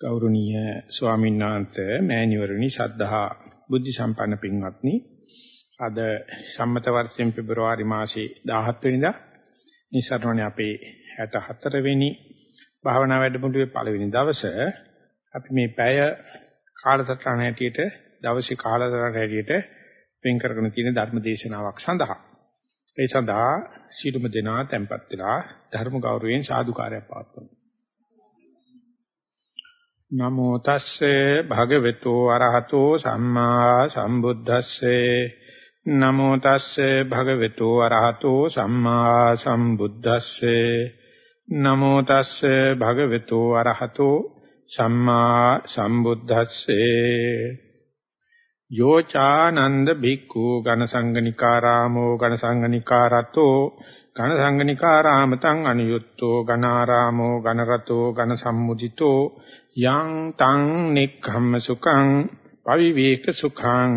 ගෞරවනීය ස්වාමීන් වහන්සේ මෑණිවරණි සද්ධා බුද්ධ සම්පන්න පින්වත්නි. අද සම්මත වර්ෂයෙන් පෙබරවාරි මාසේ 17 වෙනිදා නිසරණනේ අපේ 64 වෙනි භාවනා වැඩමුළුවේ පළවෙනි දවසේ අපි මේ පැය කාලසටහන හැටියට දවසේ කාලසටහන හැටියට වෙන් කරගෙන තියෙන ධර්ම දේශනාවක් සඳහා. ඒ සඳහා සීලුම දෙනා tempත් වෙලා ධර්ම ගෞරවයෙන් සාදුකාරයක් පවත්වමු. නමෝ තස්සේ භගවතු අරහතෝ සම්මා සම්බුද්දස්සේ. නමෝ තස්සේ භගවතු අරහතෝ සම්මා සම්බුද්දස්සේ. නමෝ තස්සේ භගවතු අරහතෝ සම්මා සම්බුද්දස්සේ. යෝචානන්ද බික්ඛු ඝනසංගනිකාරාමෝ ඝනසංගනිකාරතෝ ඝනසංගනිකාරාමතං අනියුත්තෝ ඝනාරාමෝ ඝනරතෝ ඝනසම්මුදිතෝ යං තං නික්ඛම්ම සුඛං පවිවේක සුඛං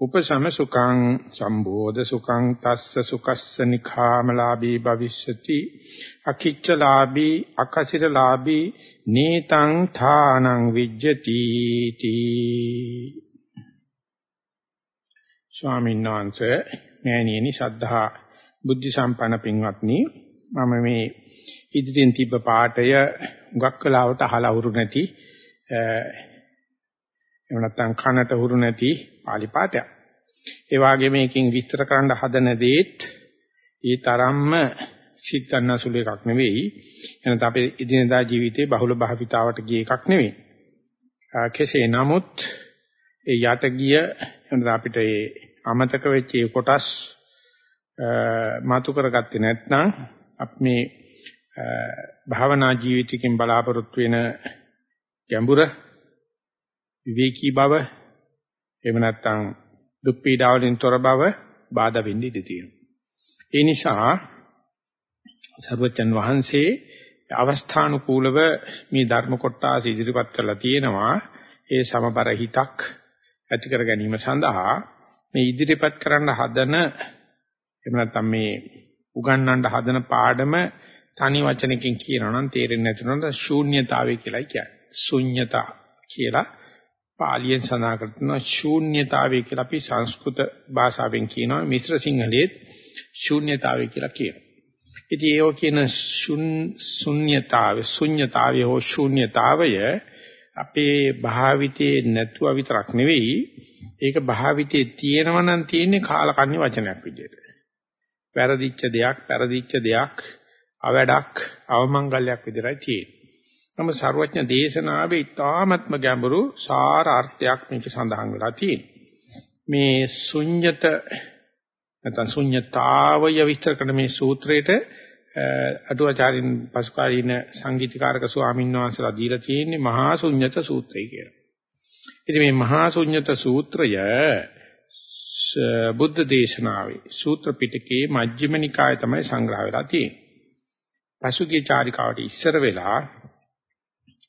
උපසම සුඛං සම්බෝධ සුඛං තස්ස සුඛස්ස නිඛාමලාභී භවිෂ්‍යති අකිච්චලාභී අකසිරලාභී නීතං ථානං විජ්ජති තී ස්වාමීන් වහන්සේ මෑණියනි සද්ධා බුද්ධ සම්පන්න පින්වත්නි මම මේ ඉදිරියෙන් තිබ්බ පාඩය හුඟක් වෙලාවට අහලා හුරු නැති එහෙම නැත්නම් කනට හුරු නැති පාලි පාඨයක්. ඒ වගේ මේකෙන් විස්තර කරන්න හදන දේත් ඒ තරම්ම සිත් ගන්නසුළු එකක් නෙවෙයි. එනත අපේ ඉදිනදා ජීවිතේ බහුල භාවිතාවට ගිය එකක් නෙවෙයි. කෙසේ නමුත් ඒ යට ගිය එනත අපිට ඒ අමතක වෙච්ච ඒ කොටස් මාතු කරගත්තේ නැත්නම් අපි මේ භාවනා ජීවිතකින් බලාපොරොත්තු වෙන ගැඹුර විවේකී බව එහෙම නැත්නම් දුක් පීඩා වලින් තොර බව බාධා වෙන්න ඉඩ තියෙනවා. ඒ නිසා සර්වචන් වහන්සේ අවස්ථානුකූලව මේ ධර්ම කොටස ඉදිරිපත් කරලා තියෙනවා. ඒ සමබර හිතක් ඇති කර ගැනීම සඳහා මේ ඉදිරිපත් කරන්න හදන එහෙම නැත්නම් මේ උගන්වන්න හදන පාඩම තනි වචනකින් කියනවා නම් තේරෙන්නේ නැතුනොත් ශූන්‍යතාවය කියලායි කියන්නේ. ශුන්‍යතා කියලා පාලියෙන් සඳහන් කරනවා ශූන්‍යතාවය කියලා අපි සංස්කෘත භාෂාවෙන් කියනවා මිශ්‍ර සිංහලයේත් ශූන්‍යතාවය කියලා කියනවා. ඉතින් ඒව කියන ශුන්‍යතාවය ශුන්‍යතාවය හෝ ශූන්‍යතාවය අපේ භාවිතේ නැතුව විතරක් නෙවෙයි ඒක භාවිතේ තියෙනවා නම් තියෙන්නේ කාලකන්ණි වචනයක් විදියට. වැරදිච්ච දෙයක්, පෙරදිච්ච දෙයක්, අවඩක්, අවමංගල්‍යයක් විදිහටයි තියෙන්නේ. නම් සර්වඥ දේශනාවේ ඊ타ත්ම ගැඹුරු සාර අර්ථයක් මේක සඳහන් වෙලා තියෙනවා. මේ ශුඤ්‍යත නැත්නම් ශුඤ්‍යතාවය විස්තර කරන මේ සූත්‍රේට අටුවාචාරින් පසුකාලීන සංගීතකාරක ස්වාමීන් වහන්සේලා දීලා තියෙන්නේ මහා ශුඤ්‍යත සූත්‍රය කියලා. ඉතින් මේ මහා ශුඤ්‍යත සූත්‍රය බුද්ධ දේශනාවේ සූත්‍ර පිටකයේ මජ්ක්‍ධිම නිකායේ තමයි සංග්‍රහ වෙලා තියෙන්නේ. පසුගිය චාරිකාවට ඉස්සර වෙලා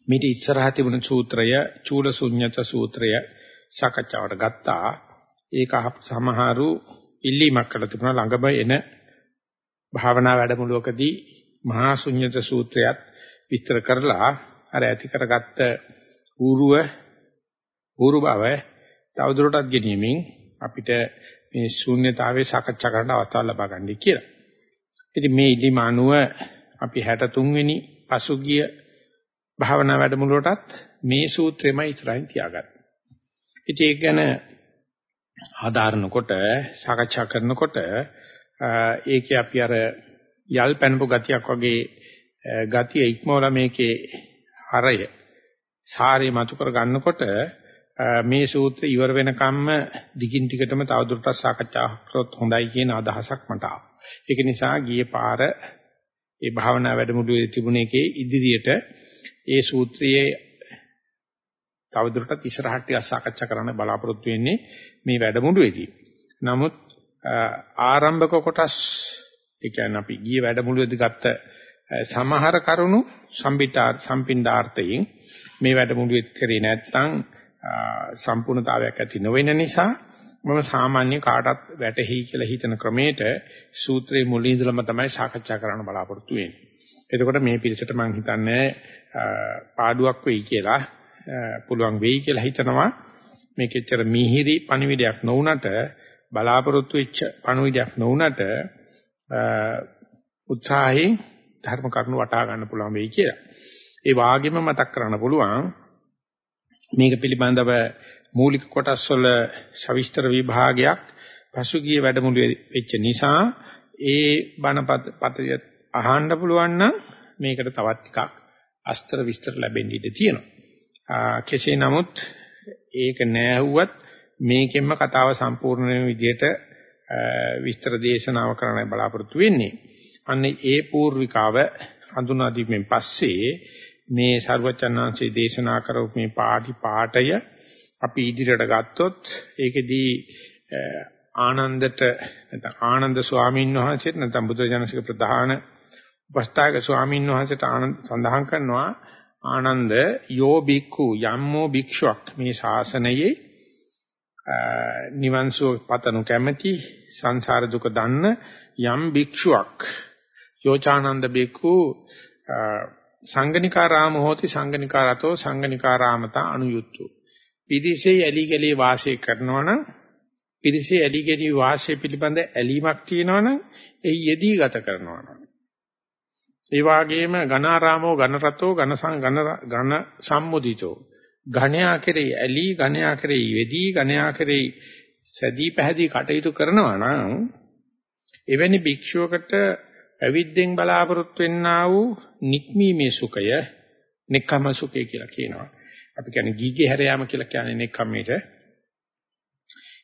මේටි ඉස්සරහ තිබුණ සූත්‍රය චූල ශුන්්‍යත සූත්‍රය සාකච්ඡාවට ගත්තා. ඒක සමහරු ඉල්ලීමක් කළ තිබුණා ළඟම එන භාවනා වැඩමුළුවකදී මහා ශුන්්‍යත සූත්‍රයත් විස්තර කරලා අර ඇති කරගත්ත ඌරුව ඌරු බව තවදුරටත් ගෙනීමෙන් අපිට මේ ශූන්‍යතාවයේ සාකච්ඡා කරන්න අවස්ථාව ලබා ගන්නයි කියලා. ඉතින් මේ ඉදීම අනුව අපි 63 වෙනි පසුගිය භාවනා වැඩමුළුවටත් මේ සූත්‍රෙමයි ඉස්සරහින් තියාගන්නේ. ඉතින් ඒක ගැන ආධාරණකොට සාකච්ඡා කරනකොට ඒකේ අපි අර යල් පැනපු ගතියක් වගේ ගතිය ඉක්මවලා මේකේ හරය සාරේ මතු කර ගන්නකොට මේ සූත්‍රය ඉවර වෙනකම්ම දිගින් දිගටම තවදුරටත් සාකච්ඡා කරොත් හොඳයි කියන අදහසක් මට ආවා. ඒක නිසා ගියේ පාර ඒ භාවනා වැඩමුළුවේ තිබුණ එකේ ඉදිරියට ඒ සූත්‍රයේ තවදුරටත් ඉස්සරහට ටිකක් සාකච්ඡා කරන්න බලාපොරොත්තු වෙන්නේ මේ වැඩමුළුවේදී. නමුත් ආරම්භක කොටස් ඒ කියන්නේ අපි ගියේ වැඩමුළුවේදී ගත්ත සමහර කරුණු සම්පිටා සම්පින්ඩාර්ථයෙන් මේ වැඩමුළුවේ කරේ නැත්නම් සම්පූර්ණතාවයක් ඇති නොවෙන නිසා මම සාමාන්‍ය කාටත් වැටහි කියලා හිතන ක්‍රමයට සූත්‍රයේ මුලින් ඉඳලම තමයි සාකච්ඡා කරන්න බලාපොරොත්තු වෙන්නේ. එතකොට මේ පිළිසෙට මම හිතන්නේ පාඩුවක් වෙයි කියලා පුළුවන් වෙයි කියලා හිතනවා. මේකෙච්චර මිහිරි පණිවිඩයක් නොවුනට බලාපොරොත්තු වෙච්ච පණිවිඩයක් නොවුනට උත්සාහයෙන් ධර්ම කරුණු වටහා ගන්න පුළුවන් වෙයි කියලා. ඒ වාගෙම මතක් කරන්න පුළුවන් මේක පිළිබඳව මූලික කොටස් වල සවිස්තර විභාගයක් පසුගිය වැඩමුළුවේ වෙච්ච නිසා ඒ බණපත පතය අහන්න පුළුවන් නම් මේකට තවත් ටිකක් අස්තර විස්තර ලැබෙන්න ඉඩ තියෙනවා. කෙසේ නමුත් ඒක නෑහුවත් මේකෙන්ම කතාව සම්පූර්ණ වෙන විදිහට විස්තර දේශනාව කරන්න බලාපොරොත්තු වෙන්නේ. අන්න ඒ పూర్විකාව හඳුනා දීමෙන් පස්සේ මේ ਸਰවචන්නාංශයේ දේශනා කරපු මේ පාටි පාඨය අපි ඉදිරියට ගත්තොත් ඒකෙදී ආනන්දට නැත්නම් ආනන්ද ස්වාමීන් වහන්සේට නැත්නම් බුදුජානසික ප්‍රධාන උපස්ථායක ස්වාමීන් වහන්සේට ආනන්ද සඳහන් කරනවා ආනන්ද යෝ බික්ඛු යම්මෝ භික්ෂුවක් මේ ශාසනයේ නිවන්සෝ පතනු කැමැති සංසාර දුක දන්න යම් භික්ෂුවක්. යෝචානන්ද බික්ඛු සංගනිකාරාම හෝති සංගනිකාරතෝ සංගනිකාරාමතා අනුයුක්තු පිරිසේ ඇලි ගලේ වාසය කරනවා නම් පිරිසේ ඇලි ගලේ වාසය පිළිබඳ ඇලීමක් තියෙනවා නම් එයි යෙදී ගත කරනවා නම් ඒ වාගේම ඝනාරාමෝ ඝනරතෝ ඝන ඝන ඝන සම්මුදිතෝ ඝණයා කෙරෙහි ඇලි ඝණයා කෙරෙහි යෙදී ඝණයා කෙරෙහි සැදී පැහැදී කටයුතු කරනවා නම් එවැනි භික්ෂුවකට පැවිද්දෙන් බලාපොරොත්තු වෙන්නා වූ නික්මීමේ සුඛය නික්කම සුඛය කියලා කියනවා. අපි කියන්නේ ගීගේ හැර යාම කියලා කියන්නේ නික්කමේට.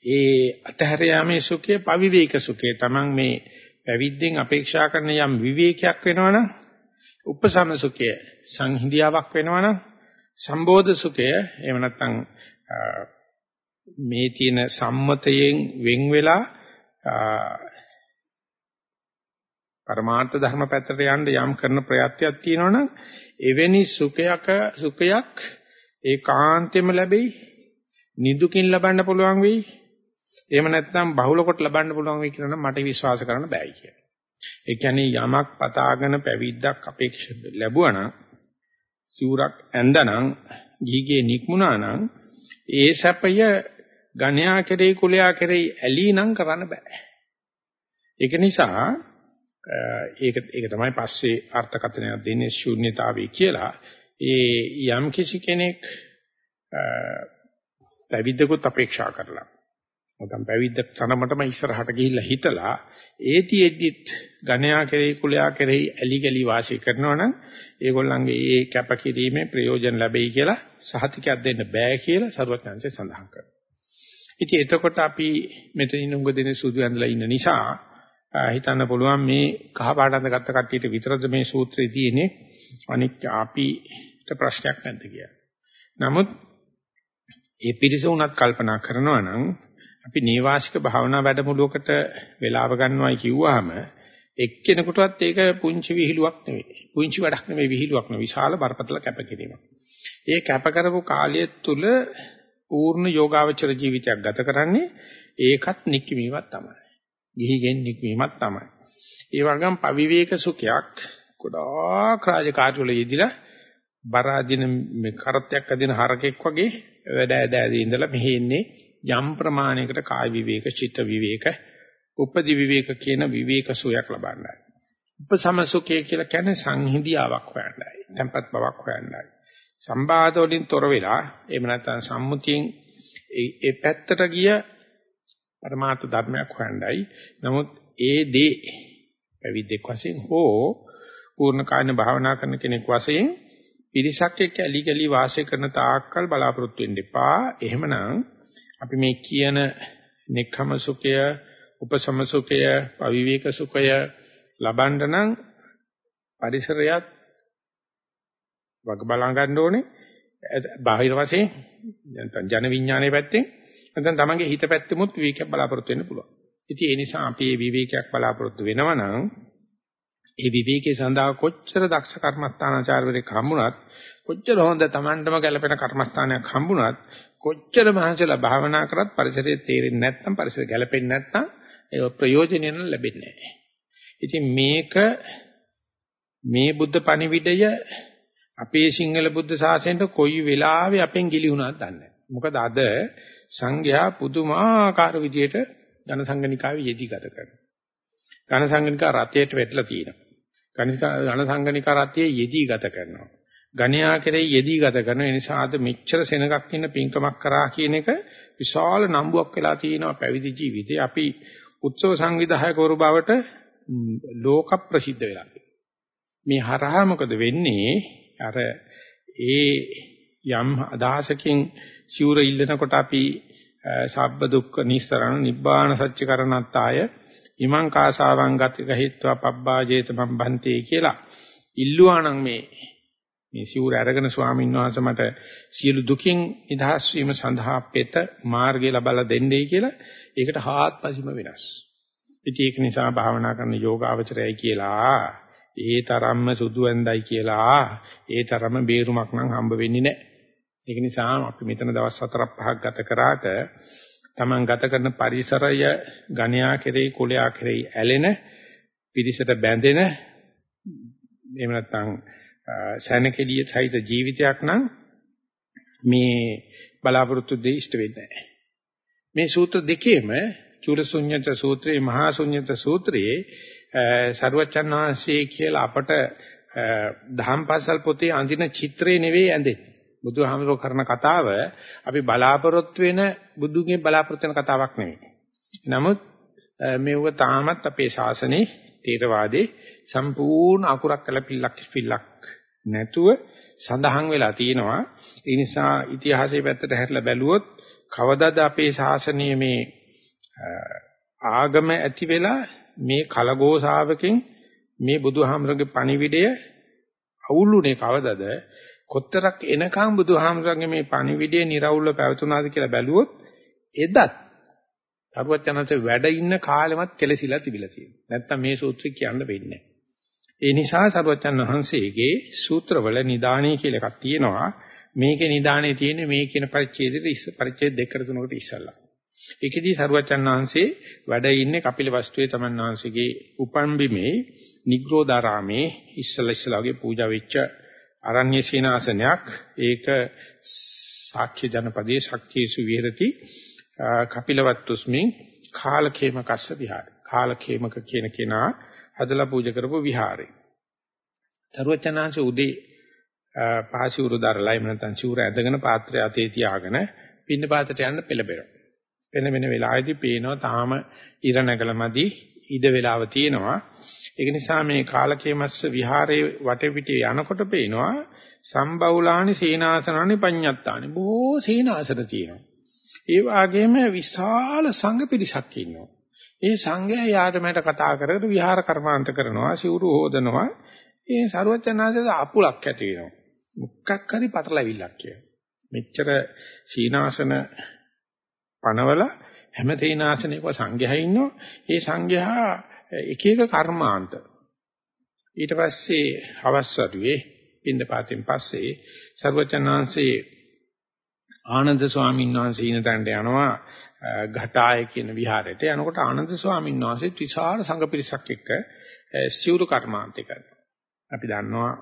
ඒ අතහැර යාමේ සුඛය පවිවේක සුඛය. Taman මේ පැවිද්දෙන් අපේක්ෂා කරන යම් විවේකයක් වෙනවනම් උපසම සුඛය සංහිඳියාවක් වෙනවනම් සම්බෝධ සුඛය එහෙම නැත්නම් මේ තියෙන සම්මතයෙන් වෙන් වෙලා පරමාර්ථ ධර්ම පැත්තට යන්න යම් කරන ප්‍රයත්නයක් තියෙනවනම් එවැනි සුඛයක සුඛයක් ඒකාන්තෙම ලැබෙයි නිදුකින් ලබන්න පුළුවන් වෙයි එහෙම නැත්නම් බහුල කොට ලබන්න පුළුවන් වෙයි කියලා නම් මට විශ්වාස කරන්න බෑයි කියලා. ඒ කියන්නේ යමක් පතාගෙන පැවිද්දක් අපේක්ෂ ලැබුවා නම් සිවුරක් ඇඳනනම් ගිහිගේ නික්මුණා නම් ඒ සැපය ගණ්‍යා කෙරෙහි කුලයා කෙරෙහි ඇලී නම් කරන්න බෑ. ඒක නිසා ඒක ඒක තමයි පස්සේ අර්ථකථනයක් දෙන්නේ ශූන්‍යතාවය කියලා. ඒ යම් කිසි කෙනෙක් පැවිද්දකුත් අපේක්ෂා කරලා නැත්නම් පැවිද්ද තනමටම ඉස්සරහට ගිහිල්ලා හිටලා ඒතිෙද්දිත් ගණයා කෙරෙහි කුලයා කෙරෙහි ඇලි ගලි වාසය කරනවා නම් ඒගොල්ලන්ගේ ඒ කැපකිරීමේ ප්‍රයෝජන ලැබෙයි කියලා සහතිකයක් දෙන්න බෑ කියලා සරුවත්ඥාන්සේ සඳහන් කරනවා. ඉතින් එතකොට අපි මෙතනින් උඟ දෙන සුදු ඇඳලා ඉන්න නිසා හිතන්න පුළුවන් මේ කහ පාට අඳගත්ත කට්ටියට විතරද මේ සූත්‍රය තියෙන්නේ අනික් අපිට ප්‍රශ්නයක් නැද්ද කියලා. නමුත් ඒ පිරිස උනත් කල්පනා කරනවා නම් අපි නේවාසික භාවනා වැඩමුළුවකට වෙලාව ගන්නවයි කිව්වහම එක්කෙනෙකුටවත් ඒක පුංචි විහිළුවක් නෙවෙයි. පුංචි වැඩක් නෙවෙයි විහිළුවක් නෙවෙයි. විශාල බරපතල කැපකිරීමක්. ඒ කැප කරපු කාලය තුල පූර්ණ යෝගාවචර ජීවිතයක් ගත කරන්නේ ඒකත් නික්කීමක් තමයි. ගිහිගෙන් නික්මීමක් තමයි. ඒ වගේම පවිවේක සුඛයක් ගොඩාක් රාජකාරී වල යෙදිලා බරාදින මේ කරත්තයක් අදින හරකෙක් වගේ වැඩ ඇදදී ඉඳලා මෙහි ඉන්නේ යම් ප්‍රමාණයකට කාය විවේක, චිත්ත විවේක, උපදි විවේක කියන විවේක සුවයක් ලබන්නයි. උපසම සුඛය කියලා කියන්නේ සංහිඳියාවක් හොයන්නයි. tempat බවක් හොයන්නයි. සම්බාධ වලින් තොර වෙලා එහෙම නැත්නම් සම්මුතියෙන් ඒ පැත්තට ගිය පරමාර්ථ ධර්මයක් හොයන්නයි. නමුත් ඒ දේ පැවිද්දෙක් වශයෙන් හෝ පූර්ණ කායන භාවනා කරන කෙනෙක් වශයෙන් පිරිසක් එක්ක ඇලි ගලි වාසය කරන තාක්කල් බලාපොරොත්තු වෙන්න එපා. එහෙමනම් අපි මේ කියන නික්ඛම සුඛය, උපසම සුඛය, අවිවේක සුඛය ලබන්න නම් පරිසරයත් වග බලා ගන්න ඕනේ. බාහිර වශයෙන් නැත්නම් ජන විඥානයේ පැත්තෙන් නැත්නම් තමන්ගේ හිත පැත්තෙමුත් විවේකයක් බලාපොරොත්තු වෙන්න පුළුවන්. ඉතින් ඒ නිසා අපි මේ විවේකයක් බලාපොරොත්තු වෙනවා නම් ඒ විවේකයේ සඳහා කොච්චර දක්ෂ කර්මස්ථානාචාර්යවරයෙක් හම්බුණත් කොච්චර හොඳ Tamandම ගැලපෙන කර්මස්ථානයක් හම්බුණත් කොච්චර මහන්සිලා භාවනා කරත් පරිසරයේ තේරෙන්නේ නැත්නම් පරිසර ගැලපෙන්නේ නැත්නම් ඒ ප්‍රයෝජනය ලැබෙන්නේ නැහැ. ඉතින් මේක මේ බුද්ධ පණිවිඩය අපේ සිංහල බුද්ධ ශාසනයට කොයි වෙලාවෙ අපෙන් ගිලි වුණාද දන්නේ මොකද අද සංඝයා පුදුමාකාර විදියට ඝන සංගණිකාවේ යෙදී ගත කරනවා. ඝන සංගණිකා රතයට වැටලා තියෙනවා. ඝන සංගණිකා රතයේ යෙදී ගත කරනවා. ගණ්‍යා කෙරෙහි යෙදී ගත කරන නිසා අද මෙච්චර සෙනගක් ඉන්න පින්කමක් කරා කියන එක විශාල නම්බුවක් වෙලා තියෙනවා පැවිදි ජීවිතේ. අපි උත්සව සංවිධායකවරු බවට ලෝක ප්‍රසිද්ධ වෙලා මේ හරහා මොකද වෙන්නේ? අර ඒ යම් අදහසකින් සිවුර ඉල්ලනකොට අපි සබ්බ දුක්ඛ නිස්සරණ නිබ්බාන සත්‍ය කරණත්තාය ඉමං කාසාවං ගති ගහිත්වා පබ්බාජේත මම්බන්තේ කියලා ඉල්ලුවා නම් මේ මේ සිවුර අරගෙන ස්වාමීන් වහන්සේ මට සියලු දුකින් නිදහස් වීම සඳහා පෙත මාර්ගය ලබලා දෙන්නයි කියලා ඒකට හාත්පසින්ම වෙනස්. ඉතින් ඒක නිසා භාවනා කරන යෝගාවචරයයි කියලා ඒ තරම්ම සුදු ඇඳයි කියලා ඒ තරම්ම බේරුමක් නම් හම්බ වෙන්නේ නැහැ. ඒක නිසා අපි මෙතන දවස් 4ක් 5ක් ගත කරාට Taman ගත කරන පරිසරය ගණ්‍යා කෙරෙහි කුලයා කෙරෙහි ඇලෙන පිරිසට බැඳෙන එහෙම නැත්නම් සැනකෙලිය සහිත ජීවිතයක් නම් මේ බලාපොරොත්තු දෙ ඉෂ්ට වෙන්නේ නැහැ. මේ සූත්‍ර දෙකේම චූලසුඤ්ඤත සූත්‍රයේ මහා ශුඤ්ඤත සූත්‍රයේ සරුවචන් වහන්සේ කියලා අපට දහම්පසල් පොතේ අඳින චිත්‍රේ නෙවෙයි ඇඳෙන්නේ. බුදුහාමරෝ කරන කතාව අපි බලාපොරොත්තු වෙන බුදුන්ගේ බලාපොරොත්තු වෙන කතාවක් නෙවෙයි. නමුත් මේව තාමත් අපේ ශාසනයේ තේරවාදේ සම්පූර්ණ අකුරක් කළපිල්ලක් පිල්ලක් නැතුව සඳහන් වෙලා තියෙනවා. ඒ නිසා ඉතිහාසයේ පැත්තට හැරිලා බැලුවොත් කවදාද අපේ ශාසනීය මේ ආගම ඇති වෙලා මේ කලගෝසාවකින් මේ බුදුහාමරගේ පණිවිඩය අවුල්ුනේ කවදද කොතරක් එනකම් බුදුහාමරගේ මේ පණිවිඩය निराවුල්ව පැවතුනාද කියලා බැලුවොත් එදත් තරුවචනanse වැඩ ඉන්න කාලෙමත් කෙලසිලා තිබිලා තියෙනවා. නැත්තම් මේ සූත්‍රය කියන්න වෙන්නේ ඒ නිසා සරුවචන් වහන්සේගේ සූත්‍රවල නිදාණේ කියලා එකක් තියෙනවා. මේකේ නිදාණේ තියෙන්නේ මේ කියන පරිච්ඡේදෙට පරිච්ඡේද දෙකකට තුනකට ඉස්සල්ලා. ඒකෙදී සරුවචන් වහන්සේ වැඩ ඉන්නේ කපිල වස්තුවේ තමන් වහන්සේගේ උපන් බිමේ නිග්‍රෝධාරාමේ ඉස්සලා ඉස්සලාගේ පූජා වෙච්ච අරණ්‍ය සීනාසනයක් ඒක සාක්‍ය ජනපදයේ ශක්තියසු විහෙරති කපිලවත්තුස්මින් කාලකේමකස්ස විහාර කාලකේමක කියන කෙනා හදලා පූජා කරපු විහාරේ. සරුවචනාංශ උදේ පාසිවුරු දරලා එහෙම නැත්නම් සිවුර ඇදගෙන පාත්‍රය අතේ තියාගෙන පින්න පාතට යන්න පෙළඹෙනවා. වෙන වෙන වෙලාවෙදී පේනවා තාම ඉර නැගලමදි ඉද වෙලාව තියෙනවා. ඒක නිසා මේ කාලකේමස්ස විහාරයේ වටපිටේ යනකොට පේනවා සම්බෞලානි සීනාසනානි පඤ්ඤත්තානි බොහෝ සීනාසන තියෙනවා. ඒ වගේම විශාල සංඝ පිරිසක් ඉන්නවා. ඒ සංඝයා යාට මට කතා කරගෙන විහාර කර්මාන්ත කරනවා, සිවුරු හොදනවා. ඒ ਸਰවචනාදේ අපුලක් ඇති වෙනවා. මුක්කක් හරි පටලවිල්ලක් කිය. මෙච්චර සීනාසන පනවල හැම තේනාසනයක සංඝයා ඉන්නවා. ඒ සංඝයා එක එක කර්මාන්ත. ඊට පස්සේ අවස්සරුවේ පින්නපාතෙන් පස්සේ ਸਰවචනාංශේ ආනන්ද ස්වාමීන් වහන්සේ ඉන තැනට යනවා ඝටාය කියන විහාරයට යනකොට ආනන්ද ස්වාමීන් වහන්සේ විශාල සංඝ පිරිසක් එක්ක සිවුරු කර්මාන්තය කරනවා. අපි දන්නවා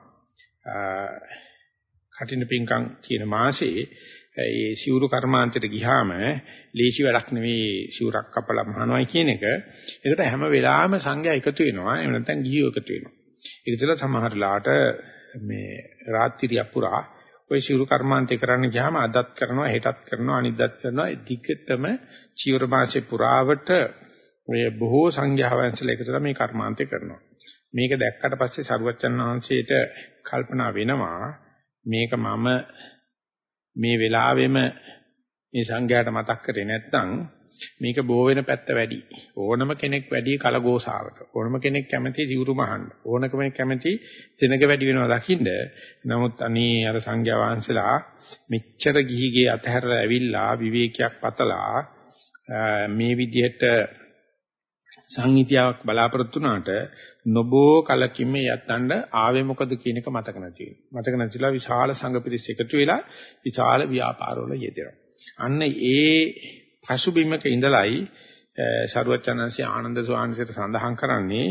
කටින පිංකම් කියන මාසේ ඒ සිවුරු කර්මාන්තයට ගියාම ලේසි වැඩක් නෙවෙයි සිවුරක් කපලා මහනවයි කියන එක. ඒකට හැම වෙලාවෙම සංඝයා එකතු වෙනවා. එහෙම නැත්නම් ගිහියෝ එකතු වෙනවා. ඒක තුළ සමහර ලාට මේ රාත්‍රිය පුරා ওই සිවුරු කර්මාන්තය කරන්න ගියාම අදත් කරනවා හෙටත් කරනවා අනිද්දාත් කරනවා දිගටම චීවර මාසේ පුරාවට ඔය බොහෝ සංඝයා වහන්සේලා එකතුලා මේ කර්මාන්තය කරනවා. මේක දැක්කට පස්සේ සරුවච්චන් වහන්සේට කල්පනා වෙනවා මේක මම මේ වෙලාවෙම මේ සංඝයාට මතක් කරේ නැත්නම් මේක බෝ වෙන පැත්ත වැඩි. ඕනම කෙනෙක් වැඩි කලගෝසාවට. ඕනම කෙනෙක් කැමති සිවුරු මහන්න. ඕනම කෙනෙක් කැමති සෙනඟ වැඩි වෙනවා දකින්න. නමුත් අනේ අර සංඝයා වහන්සේලා මෙච්චර ගිහිගේ අතහැරලා ඇවිල්ලා විවේකයක් පතලා මේ විදිහට සංහිතියාවක් බලාපොරොත්තු වුණාට නොබෝ කලකින් මේ යත්තන්ඩ ආවේ මොකද කියන එක මතක නැති වෙනවා. මතක නැතිලා විශාල සංඝ පිරිස එකතු වෙලා විශාල ව්‍යාපාරවල යෙදෙනවා. අන්න ඒ පසුබිමක ඉඳලයි සරුවචනන්සේ ආනන්ද ස්වාමීන්ට සඳහන් කරන්නේ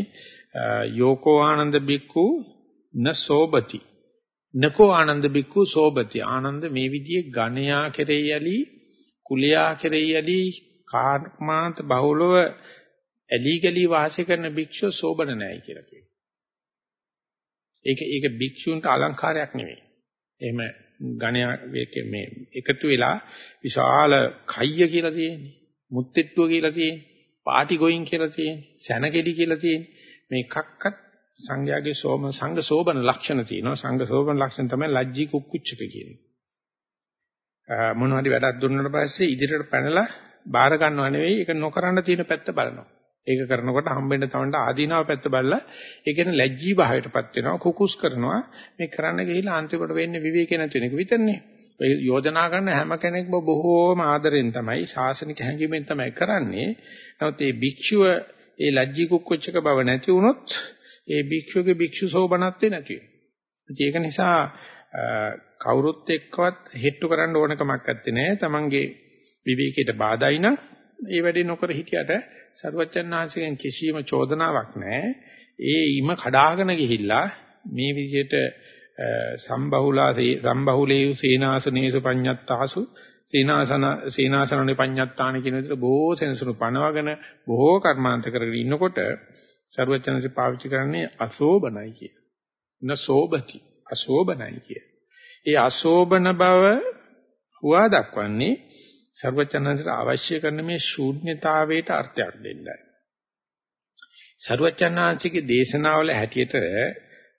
යෝකෝ ආනන්ද බික්කු නසෝබති නකෝ ආනන්ද බික්කු සෝබති ආනන්ද මේ විදිහේ ඝණයා කෙරෙහි යලි කුලයා කෙරෙහි යලි කාර්මාන්ත බහුලව ඇලි ගලි වාසය කරන භික්ෂුව සෝබන නැහැ කියලා කියනවා. ඒක ඒක භික්ෂුන්ට අලංකාරයක් නෙවෙයි. එහෙම ඝණයා මේ එකතු වෙලා විශාල කය්‍ය කියලා තියෙන්නේ. මුත්තිට්ටුව කියලා තියෙන්නේ. පාටි ගොයින් කියලා තියෙන්නේ. සැනකෙඩි කියලා තියෙන්නේ. මේ එකක්වත් සංඝයාගේ සෝම සංඝ සෝබන ලක්ෂණ තියෙනවා. සංඝ සෝබන ලක්ෂණ තමයි ලජ්ජී කුක්කුච්චක කියන්නේ. මොන හරි වැඩක් දුන්නාට පස්සේ ඉදිරියට පැනලා බාර ගන්නව නෙවෙයි ඒක නොකරන්න තියෙන පැත්ත බලනවා. ඒක කරනකොට හම්බෙන්න තමන්ට ආදීනාව පැත්ත බලලා ඒ කියන්නේ ලැජ්ජී භාවයටපත් වෙනවා කුකුස් කරනවා මේ කරන්න ගිහිලා අන්තිමට වෙන්නේ විවේකේ නැති වෙන එක විතරනේ. ඔය යෝජනා කරන හැම කෙනෙක්ම බොහෝම ආදරෙන් තමයි ශාසනික හැඟීමෙන් තමයි කරන්නේ. නමුත් මේ භික්ෂුව ඒ ලැජ්ජී කුක්කොච්චක බව නැති වුණොත් ඒ භික්ෂුවගේ භික්ෂු සෝබනත්වේ නැති වෙනවා. ඒක නිසා කවුරුත් එක්කවත් හෙට්ටු කරන්න ඕන කමක් නැත්තේ නෑ. Tamange විවේකයට බාධායි නම් ඒ වැඩේ නොකර හිටියට සරුවච්චන්හන්සේගෙන් කිසියම් චෝදනාවක් නැහැ. ඒ ඉම කඩාගෙන ගිහිල්ලා මේ විදිහට සම්බහුලා සම්බහුලේයු සේනාසනේසු පඤ්ඤත්තාසු සේනාසන සේනාසනනේ පඤ්ඤත්තාන කියන විදිහට බොහෝ සෙනසුණු පනවගෙන බොහෝ කර්මාන්ත කරගෙන ඉන්නකොට සරුවච්චන්හන්සේ පාවිච්චි කරන්නේ අසෝබනයි කිය. නසෝබති අසෝබනයි කිය. ඒ අසෝබන බව හුවා දක්වන්නේ සර්වචනන්සට අවශ්‍ය කරන මේ ශූන්‍යතාවයට අර්ථයක් දෙන්නයි. සර්වචනාංශිකේ දේශනාවල හැටියට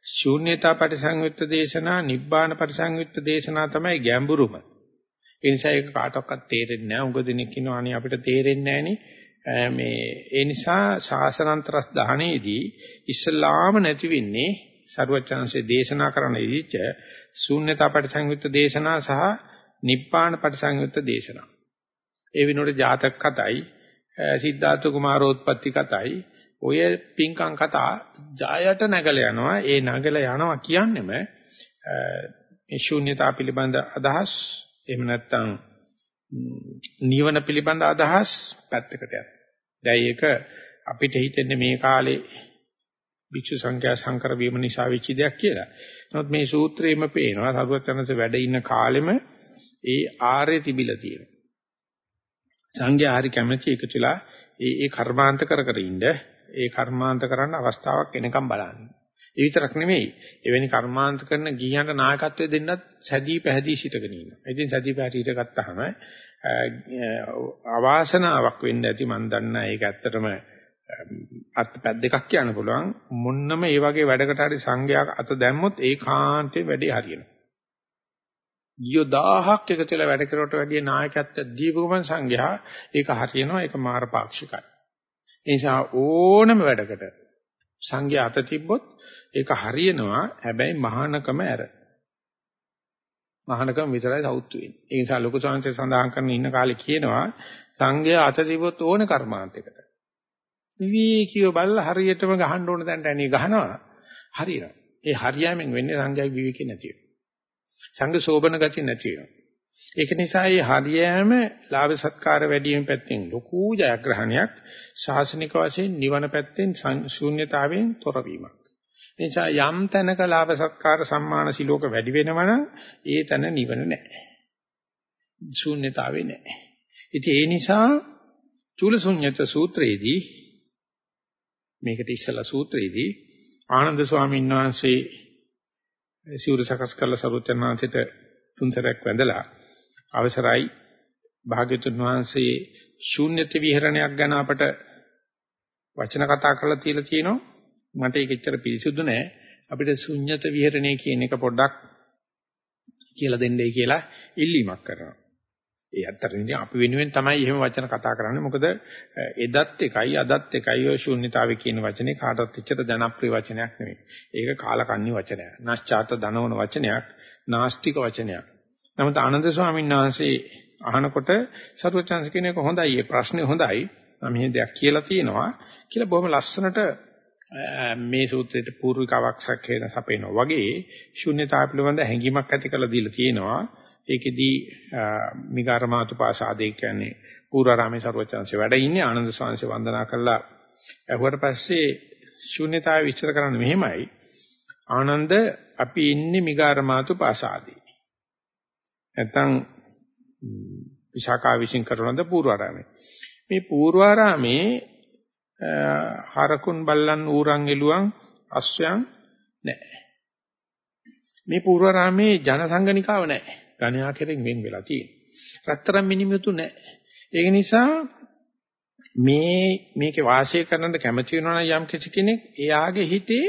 ශූන්‍යතා පරිසංයුක්ත දේශනා, නිබ්බාන පරිසංයුක්ත දේශනා තමයි ගැඹුරුම. ඒ නිසා ඒක කාටවත් තේරෙන්නේ නැහැ. උඟ දෙනෙක් ඉන්නවනේ අපිට තේරෙන්නේ මේ ඒ නිසා ශාසනාන්තරස් දහණේදී ඉස්ලාම නැති වෙන්නේ සර්වචනන්සේ දේශනා කරන ඉදිච්ච ශූන්‍යතා පරිසංයුක්ත දේශනා සහ නිබ්බාන පරිසංයුක්ත දේශනා. ඒ විනෝඩ ජාතක කතයි සිද්ධාර්ථ කුමාරෝත්පත්ති කතයි ඔය පින්කම් කතා ජායට නැගල යනවා ඒ නැගල යනවා කියන්නෙම මේ ශූන්‍යතා පිළිබඳ අදහස් එහෙම නැත්නම් නිවන පිළිබඳ අදහස් පැත්තකට යනවා. දැන් ඒක අපිට හිතෙන්නේ මේ කාලේ භික්ෂු සංඛ්‍යා සංකර වීම නිසා වෙච්ච දෙයක් කියලා. නමුත් මේ සූත්‍රයේම පේනවා සරුවචනන්සේ වැඩ ඉන්න කාලෙම ඒ ආර්ය තිබිලා තියෙනවා. සංඝයා හරි කැමැති එකතුලා ඒ ඒ කර්මාන්ත කර කර ඉන්න ඒ කර්මාන්ත කරන්න අවස්ථාවක් එනකම් බලන්න. ඒ විතරක් නෙමෙයි එවැනි කර්මාන්ත කරන ගිහියන්ට නායකත්වය දෙන්නත් සැදී පැහැදී සිටගෙන ඉන්නවා. ඉතින් සැදී පැහැදී හිට ගත්තාම අවාසනාවක් වෙන්න ඇති මම දන්නා ඒක ඇත්තටම අත් පැත් දෙකක් කියන්න පුළුවන් මොන්නම ඒ වගේ වැඩකට හරි සංඝයා අත දැම්මොත් ඒකාන්තයෙන් වැඩේ හරියනවා. ගියෝ 1000ක් එකතු වෙලා වැඩ කරවට වැඩිය නායකත්වය දීපුවම සංඝයා ඒක හරියනවා ඒක මාරපාක්ෂිකයි. ඒ නිසා ඕනම වැඩකට සංඝයා අත තිබ්බොත් ඒක හරියනවා හැබැයි මහානකම ඇර. මහානකම විතරයි සෞතු වෙන්නේ. ඒ නිසා ලොකු සංසය සඳහන් කරන ඉන්න කාලේ කියනවා සංඝයා අත තිබ්බොත් ඕන කර්මාන්තයකට. විවේකීව බලලා හරියටම ගහන්න ඕන තැනට ඇණි ගහනවා. හරියනවා. ඒ හරියෑමෙන් වෙන්නේ සංඝයාගේ විවේකේ නැති වෙනවා. සංඝ සෝබන ගති නැති වෙනවා. ඒක නිසා මේ හරියෑම ලාභ සත්කාර වැඩි වීම පැත්තෙන් ලොකු ජයග්‍රහණයක් ශාසනික වශයෙන් නිවන පැත්තෙන් ශූන්‍යතාවයෙන් තොරවීමක්. නිසා යම් තැනක ලාභ සත්කාර සම්මාන සිලෝක වැඩි වෙනවනම් ඒ තැන නිවන නැහැ. ශූන්‍යතාවේ නැහැ. ඉතින් ඒ නිසා චූල ශුන්්‍යත සූත්‍රයේදී මේකට ඉස්සලා සූත්‍රයේදී ආනන්ද ස්වාමීන් වහන්සේ සිවුර සකස් කරලා සරුවචන් වහන්සේට තුන්සරයක් වැඳලා අවසරයි. භාග්‍යතුන් වහන්සේ ශූන්‍යත විහරණයක් ගැන අපට වචන කතා කරලා තියලා තියෙනවා. මට ඒක එච්චර පිළිසුදු නෑ. අපිට ශූන්‍යත විහරණය කියන එක පොඩ්ඩක් කියලා දෙන්නයි කියලා ඉල්ලීමක් කරනවා. ඒ ඇත්තටම අපි වෙනුවෙන් තමයි එහෙම වචන කතා කරන්නේ. මොකද එදත් එකයි අදත් එකයි ඔය ශූන්‍යතාවය කියන වචනේ කාටවත් එච්චර ජනප්‍රිය වචනයක් නෙවෙයි. ඒක කාලකන්ණි වචනයක්. නැස්චාත දනවන වචනයක්, නාස්තික වචනයක්. නමුත් ආනන්ද ස්වාමීන් වහන්සේ අහනකොට සරුවචන්ස කියන එක හොඳයි. මේ ප්‍රශ්නේ හොඳයි. මම මේ දෙයක් කියලා තියෙනවා කියලා බොහොම ලස්සනට මේ සූත්‍රයේ පූර්විකාවක් සැකේන සපේනවා වගේ ශුන්‍යතාව පිළිබඳ හැඟීමක් ඇති කරලා දීලා තියෙනවා. ඒකෙදී මිගාරමාතුපාසාදේ කියන්නේ පූර්වාරාමේ ਸਰවචන්සේ වැඩ ඉන්නේ ආනන්ද ස්වාමීන් වන්දනා කළා. ඇහුවට පස්සේ ශූන්‍යතාවය විස්තර කරන්න මෙහෙමයි. ආනන්ද අපි ඉන්නේ මිගාරමාතු පාසාදී. නැත්තම් විශාකා විසින් කරනද පූර්වාරාමේ. මේ පූර්වාරාමේ හරකුන් බල්ලන් ඌරන් එළුවන් අස්වැයන් නැහැ. මේ පූර්වාරාමේ ජනසංගනිකාව නැහැ. ගණයා කෙරෙන් වෙන් වෙලා තියෙනවා. රත්තරන් මිනිමුතු නැහැ. ඒක නිසා මේ මේකේ වාසය කරන්න කැමති වෙනවා නම් යම් කිසි කෙනෙක් එයාගේ හිතේ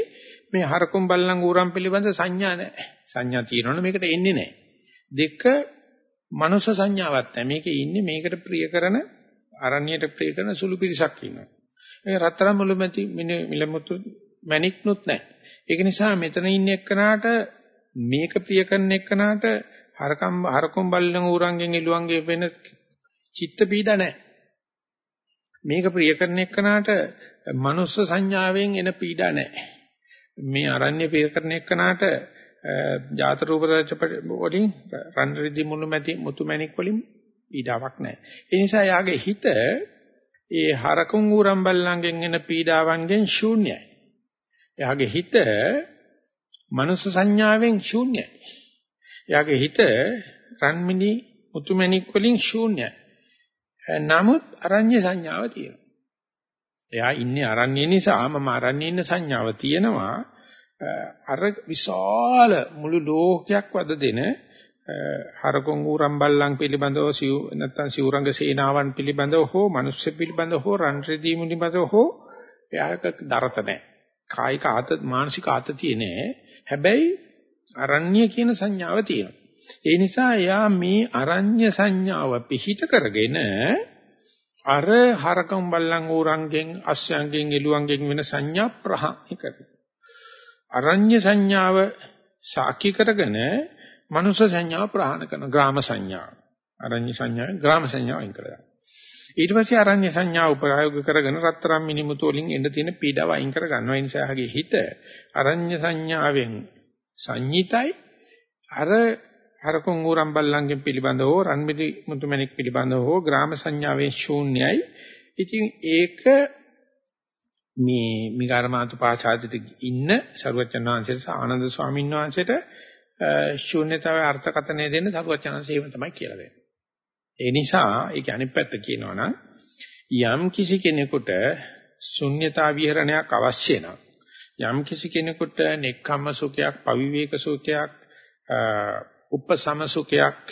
මේ හරකුන් බල්ලන් ඌරන් පිළිබඳ සංඥා නැහැ. සංඥා තියෙනවනේ මේකට එන්නේ නැහැ. දෙක මනුෂ්‍ය සංඥාවක් නැහැ. මේකේ ඉන්නේ මේකට ප්‍රිය කරන අරණ්‍යයට ප්‍රිය කරන සුළු පිරිසක් ඉන්නවා. මේ රත්තරන් මුළු මැති මිලමුතු මැණික්නුත් නැහැ. ඒක නිසා මෙතන ඉන්න එක්කනාට මේක ප්‍රිය කරන එක්කනාට හරකම් හරකුම් බල්ලන් ඌරන්ගෙන් එළුවන්ගේ වෙන චිත්ත පීඩ නැහැ. මේක ප්‍රිය කරන එක්කනාට මනුස්ස සංඥාවෙන් එන පීඩ නැහැ. මේ අරණ්‍ය ප්‍රිය කරන එක්කනාට ජාත රූප වලින් රන් රිදි මුළු මැටි මුතු මැණික් වලින් පීඩාවක් නැහැ. ඒ නිසා යාගේ හිත ඒ හරකුන් ඌරන් බල්ලන්ගෙන් එන පීඩාවන්ගෙන් ශූන්‍යයි. යාගේ හිත මනුස්ස සංඥාවෙන් ශූන්‍යයි. යාගේ හිත රන්මිනි මුතුමැණික් වලින් ශූන්‍යයි. නමුත් අරඤ්‍ය සංඥාව තියෙනවා. එයා ඉන්නේ අරඤ්‍ය නිසා මම අරඤ්‍ය ඉන්න සංඥාව තියෙනවා. අර විශාල මුළු ලෝකයක් වද දෙන හරකොන් ඌරන් බල්ලන් පිළිබඳව සිව් නැත්නම් සිවුරංග සේනාවන් පිළිබඳව හෝ මිනිස්සු පිළිබඳව හෝ රන් රෙදි පිළිබඳව හෝ එයාක දරත නැහැ. කායික ආත මානසික ආතතිය නැහැ. හැබැයි අරණ්‍ය කියන සංඥාව තියෙනවා. ඒ නිසා එයා මේ අරඤ්‍ය සංඥාව පිහිට කරගෙන අර හරකම් බල්ලන් ඌරන්ගෙන් අස්යන්ගෙන් එළුවන්ගෙන් වෙන සංඥා ප්‍රහාණය කරනවා. අරඤ්‍ය සංඥාව සාක්ෂි කරගෙන මනුෂ්‍ය සංඥාව ප්‍රහාණය කරන ග්‍රාම සංඥාව. අරඤ්‍ය සංඥාවෙන් ග්‍රාම සංඥාව අයින් කරලා. ඊට පස්සේ අරඤ්‍ය සංඥාව උපයෝග කරගෙන රත්තරන් මිනිමුතු වලින් එන්න තියෙන පීඩාව අයින් කර ගන්නවා. ඒ නිසා හගේ හිත අරඤ්‍ය සංඥාවෙන් සංඤිතයි අර හරකුන් ඌරන් බල්ලන්ගෙන් පිළිබඳව හෝ රන්මිදි මුතුමැණික් පිළිබඳව හෝ ග්‍රාම සංඥාවෙන් ශූන්‍යයි. ඉතින් ඒක මේ මිගාරමාතු පාචාදිත ඉන්න සරුවචන වහන්සේට ආනන්ද ස්වාමීන් වහන්සේට ශූන්‍යතාවයේ අර්ථකථනය දෙන්න සරුවචනන්සේ එහෙම තමයි කියලා දෙන්නේ. ඒ නිසා ඒක අනිත් පැත්ත කියනවා නම් යම් කිසි කෙනෙකුට ශුන්‍යතා විහරණයක් අවශ්‍ය නම් යම් කිසි කෙනෙකුට නෙක්ඛම්ම සුඛයක්, පවිවේක සුඛයක්, උපසම සුඛයක්,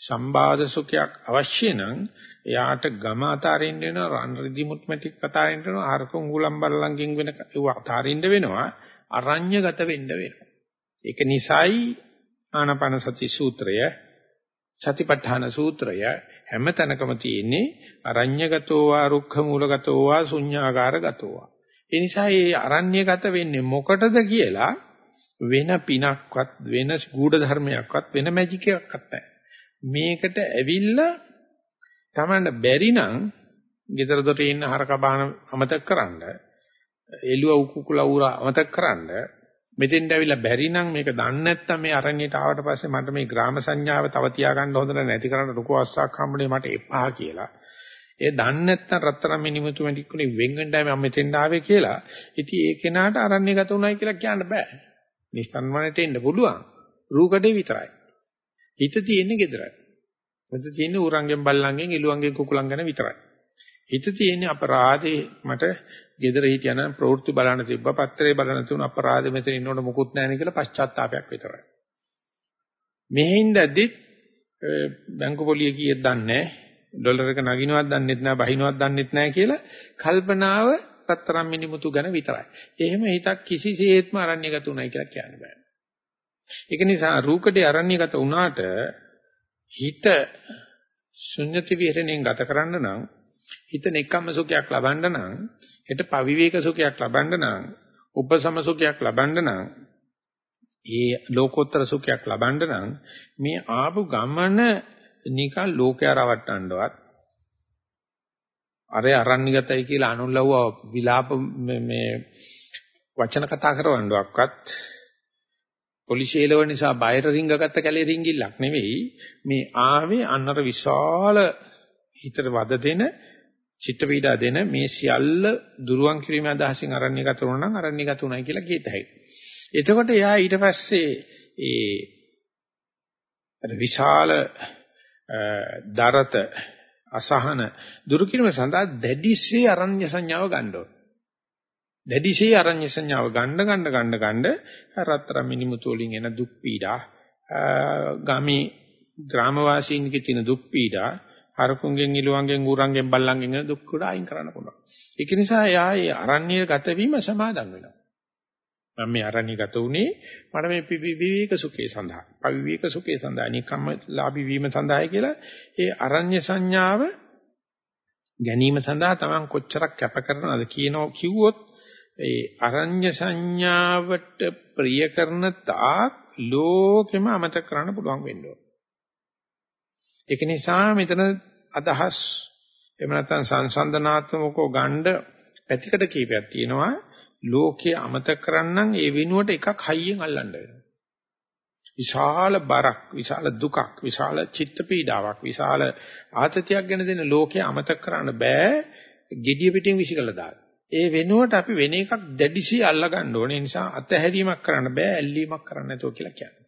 සම්බාධ සුඛයක් අවශ්‍ය නම් එයාට ගම අතාරින්න වෙනවා, රන් රිදි මුත්මැටික් අතාරින්න වෙනවා, හරකුන් ගුලම් බල්ලන්ගෙන් වෙන ඒව අතාරින්න වෙනවා, අරඤ්‍යගත වෙන්න වෙනවා. ඒක නිසායි ආනාපාන සති සූත්‍රය, සතිපට්ඨාන සූත්‍රය හැම තැනකම තියෙන්නේ අරඤ්‍යගතෝ වා රුක්ඛ මූලගතෝ වා ශුඤ්ඤාගාරගතෝ වා ඒ නිසා මේ අරණ්‍යගත වෙන්නේ මොකටද කියලා වෙන පිනක්වත් වෙන ගුඪ ධර්මයක්වත් වෙන මැජික් එකක්වත් නැහැ. මේකට ඇවිල්ලා Tamanne බැරි නම් ගෙදර දොරේ ඉන්න හරක බාන අමතක කරන්න එළුව උකුකුල උරා අමතක කරන්න මෙතෙන්ට ඇවිල්ලා බැරි නම් මේක දන්නේ නැත්නම් මේ අරණියට ආවට පස්සේ මට මේ ග්‍රාම සංඥාව තව තියාගන්න හොඳ නැති කරන්න ලොකු අවස්ථාවක් හම්බුනේ මට එපා කියලා ඒ දන්නේ නැත්නම් රත්තරන් මිනිමුතු මැටික්කුනේ වෙන්ගෙන්ඩයි මම මෙතෙන්ට ආවේ කියලා. ඉතින් ඒ කෙනාට අරණ්‍යගත උනායි කියලා කියන්න බෑ. නිස්සන්වනට එන්න පුළුවන්. රූකඩේ විතරයි. හිත තියෙන්නේ gedara. හිත තියෙන්නේ උරංගෙන් බල්ලන්ගෙන් එළුවන්ගෙන් කුකුලන් ගැන විතරයි. හිත තියෙන්නේ අපරාධේ මට gedara හිටියනම් ප්‍රවෘත්ති බලන්න තිබ්බා පත්‍රේ බලන්න තුන අපරාධෙ මෙතන ඉන්නකොට මුකුත් නැහැ නේ කියලා පශ්චාත්තාවයක් විතරයි. මෙහෙන්දදි බැංකු පොලිය කීයක් දන්නේ නැහැ. ඩොලර් එක නගිනවත් දන්නෙත් නැහැ බහිනවත් දන්නෙත් නැහැ කියලා කල්පනාව පතරම් මිනිමුතු ගැන විතරයි. එහෙම හිතක් කිසිසේත්ම අරණ්‍යගත උනායි කියලා කියන්න බෑ. ඒක නිසා රූකඩේ අරණ්‍යගත වුණාට හිත ශුන්‍යති විහෙරණයෙන් ගත කරන්න නම් හිත නෙක්කම්ම සුඛයක් ලබන්න නම් හිත පවිවේක සුඛයක් ලබන්න නම් උපසම සුඛයක් ලබන්න නම් ඒ ලෝකෝත්තර සුඛයක් ලබන්න නම් මේ ආපු ගමන නිකන් ලෝකයා රවට්ටන්නවත් අර අරණ්‍යගතයි කියලා අනුල්ලව්ව විලාප මේ වචන කතා කරවන්නවක්වත් පොලිසියලව නිසා බයර රිංගගත්ත කැලේ රිංගිල්ලක් නෙවෙයි මේ ආවේ අන්නර විශාල හිතට වද දෙන චිත්ත පීඩා දෙන මේ සියල්ල දුරුවන් කිරීමේ අදහසින් අරණ්‍යගත වුණා නම් අරණ්‍යගත උනායි කියලා කියත හැකියි. එතකොට එයා ඊට පස්සේ ඒ අර විශාල දරත අසහන දුරු කිරීම සඳහා දැඩිසේ අරඤ්‍ය සංඥාව ගන්න ඕන. දැඩිසේ අරඤ්‍ය සංඥාව ගන්න ගන්න ගන්න ගන්න රත්තරන් මිනිමුතු වලින් එන දුක් පීඩා ගාමි ග්‍රාමවාසීන්ගේ තියෙන දුක් පීඩා හරකුන්ගෙන් ඉලුවන්ගෙන් ඌරන්ගෙන් බල්ලන්ගෙන් එන දුක් උඩ අයින් කරන්න පුළුවන්. ඒක නිසා එයා ඒ අරණ්‍ය ගත වීම සමාදන් වෙනවා. මම මේ අරණ්‍ය ගත උනේ මට මේ විවේක සුඛේ සඳහා. පවිවේක සුඛේ සඳහා නිකම්ම ලාභී වීම සඳහායි කියලා ඒ අරණ්‍ය සංඥාව ගැනීම සඳහා Taman කොච්චරක් කැප කරනවද කියනෝ කිව්වොත් ඒ අරඤ්‍ය සංඥාවට ප්‍රිය කරන තාක් ලෝකෙම අමතක කරන්න පුළුවන් වෙන්න ඕන. ඒක නිසා මෙතන අදහස් එහෙම නැත්නම් සංසන්දනාත්මකව ගන්න පැතිකඩ කීපයක් තියෙනවා. ලෝකයේ අමතක කරන්නම් ඒ වෙනුවට එකක් හයියෙන් අල්ලන්න වෙනවා. විශාල බරක්, විශාල දුකක්, විශාල චිත්ත පීඩාවක්, විශාල ආතතියක් ගැන දෙන ලෝකයේ අමතක කරන්න බෑ. gediya pitin විසිකලා දාන්න. ඒ වෙනුවට අපි වෙන එකක් දැඩිසි අල්ල ගන්න ඕනේ. ඒ නිසා අතහැරීමක් කරන්න බෑ, ඇල්ලීමක් කරන්න නැතෝ කියලා කියන්නේ.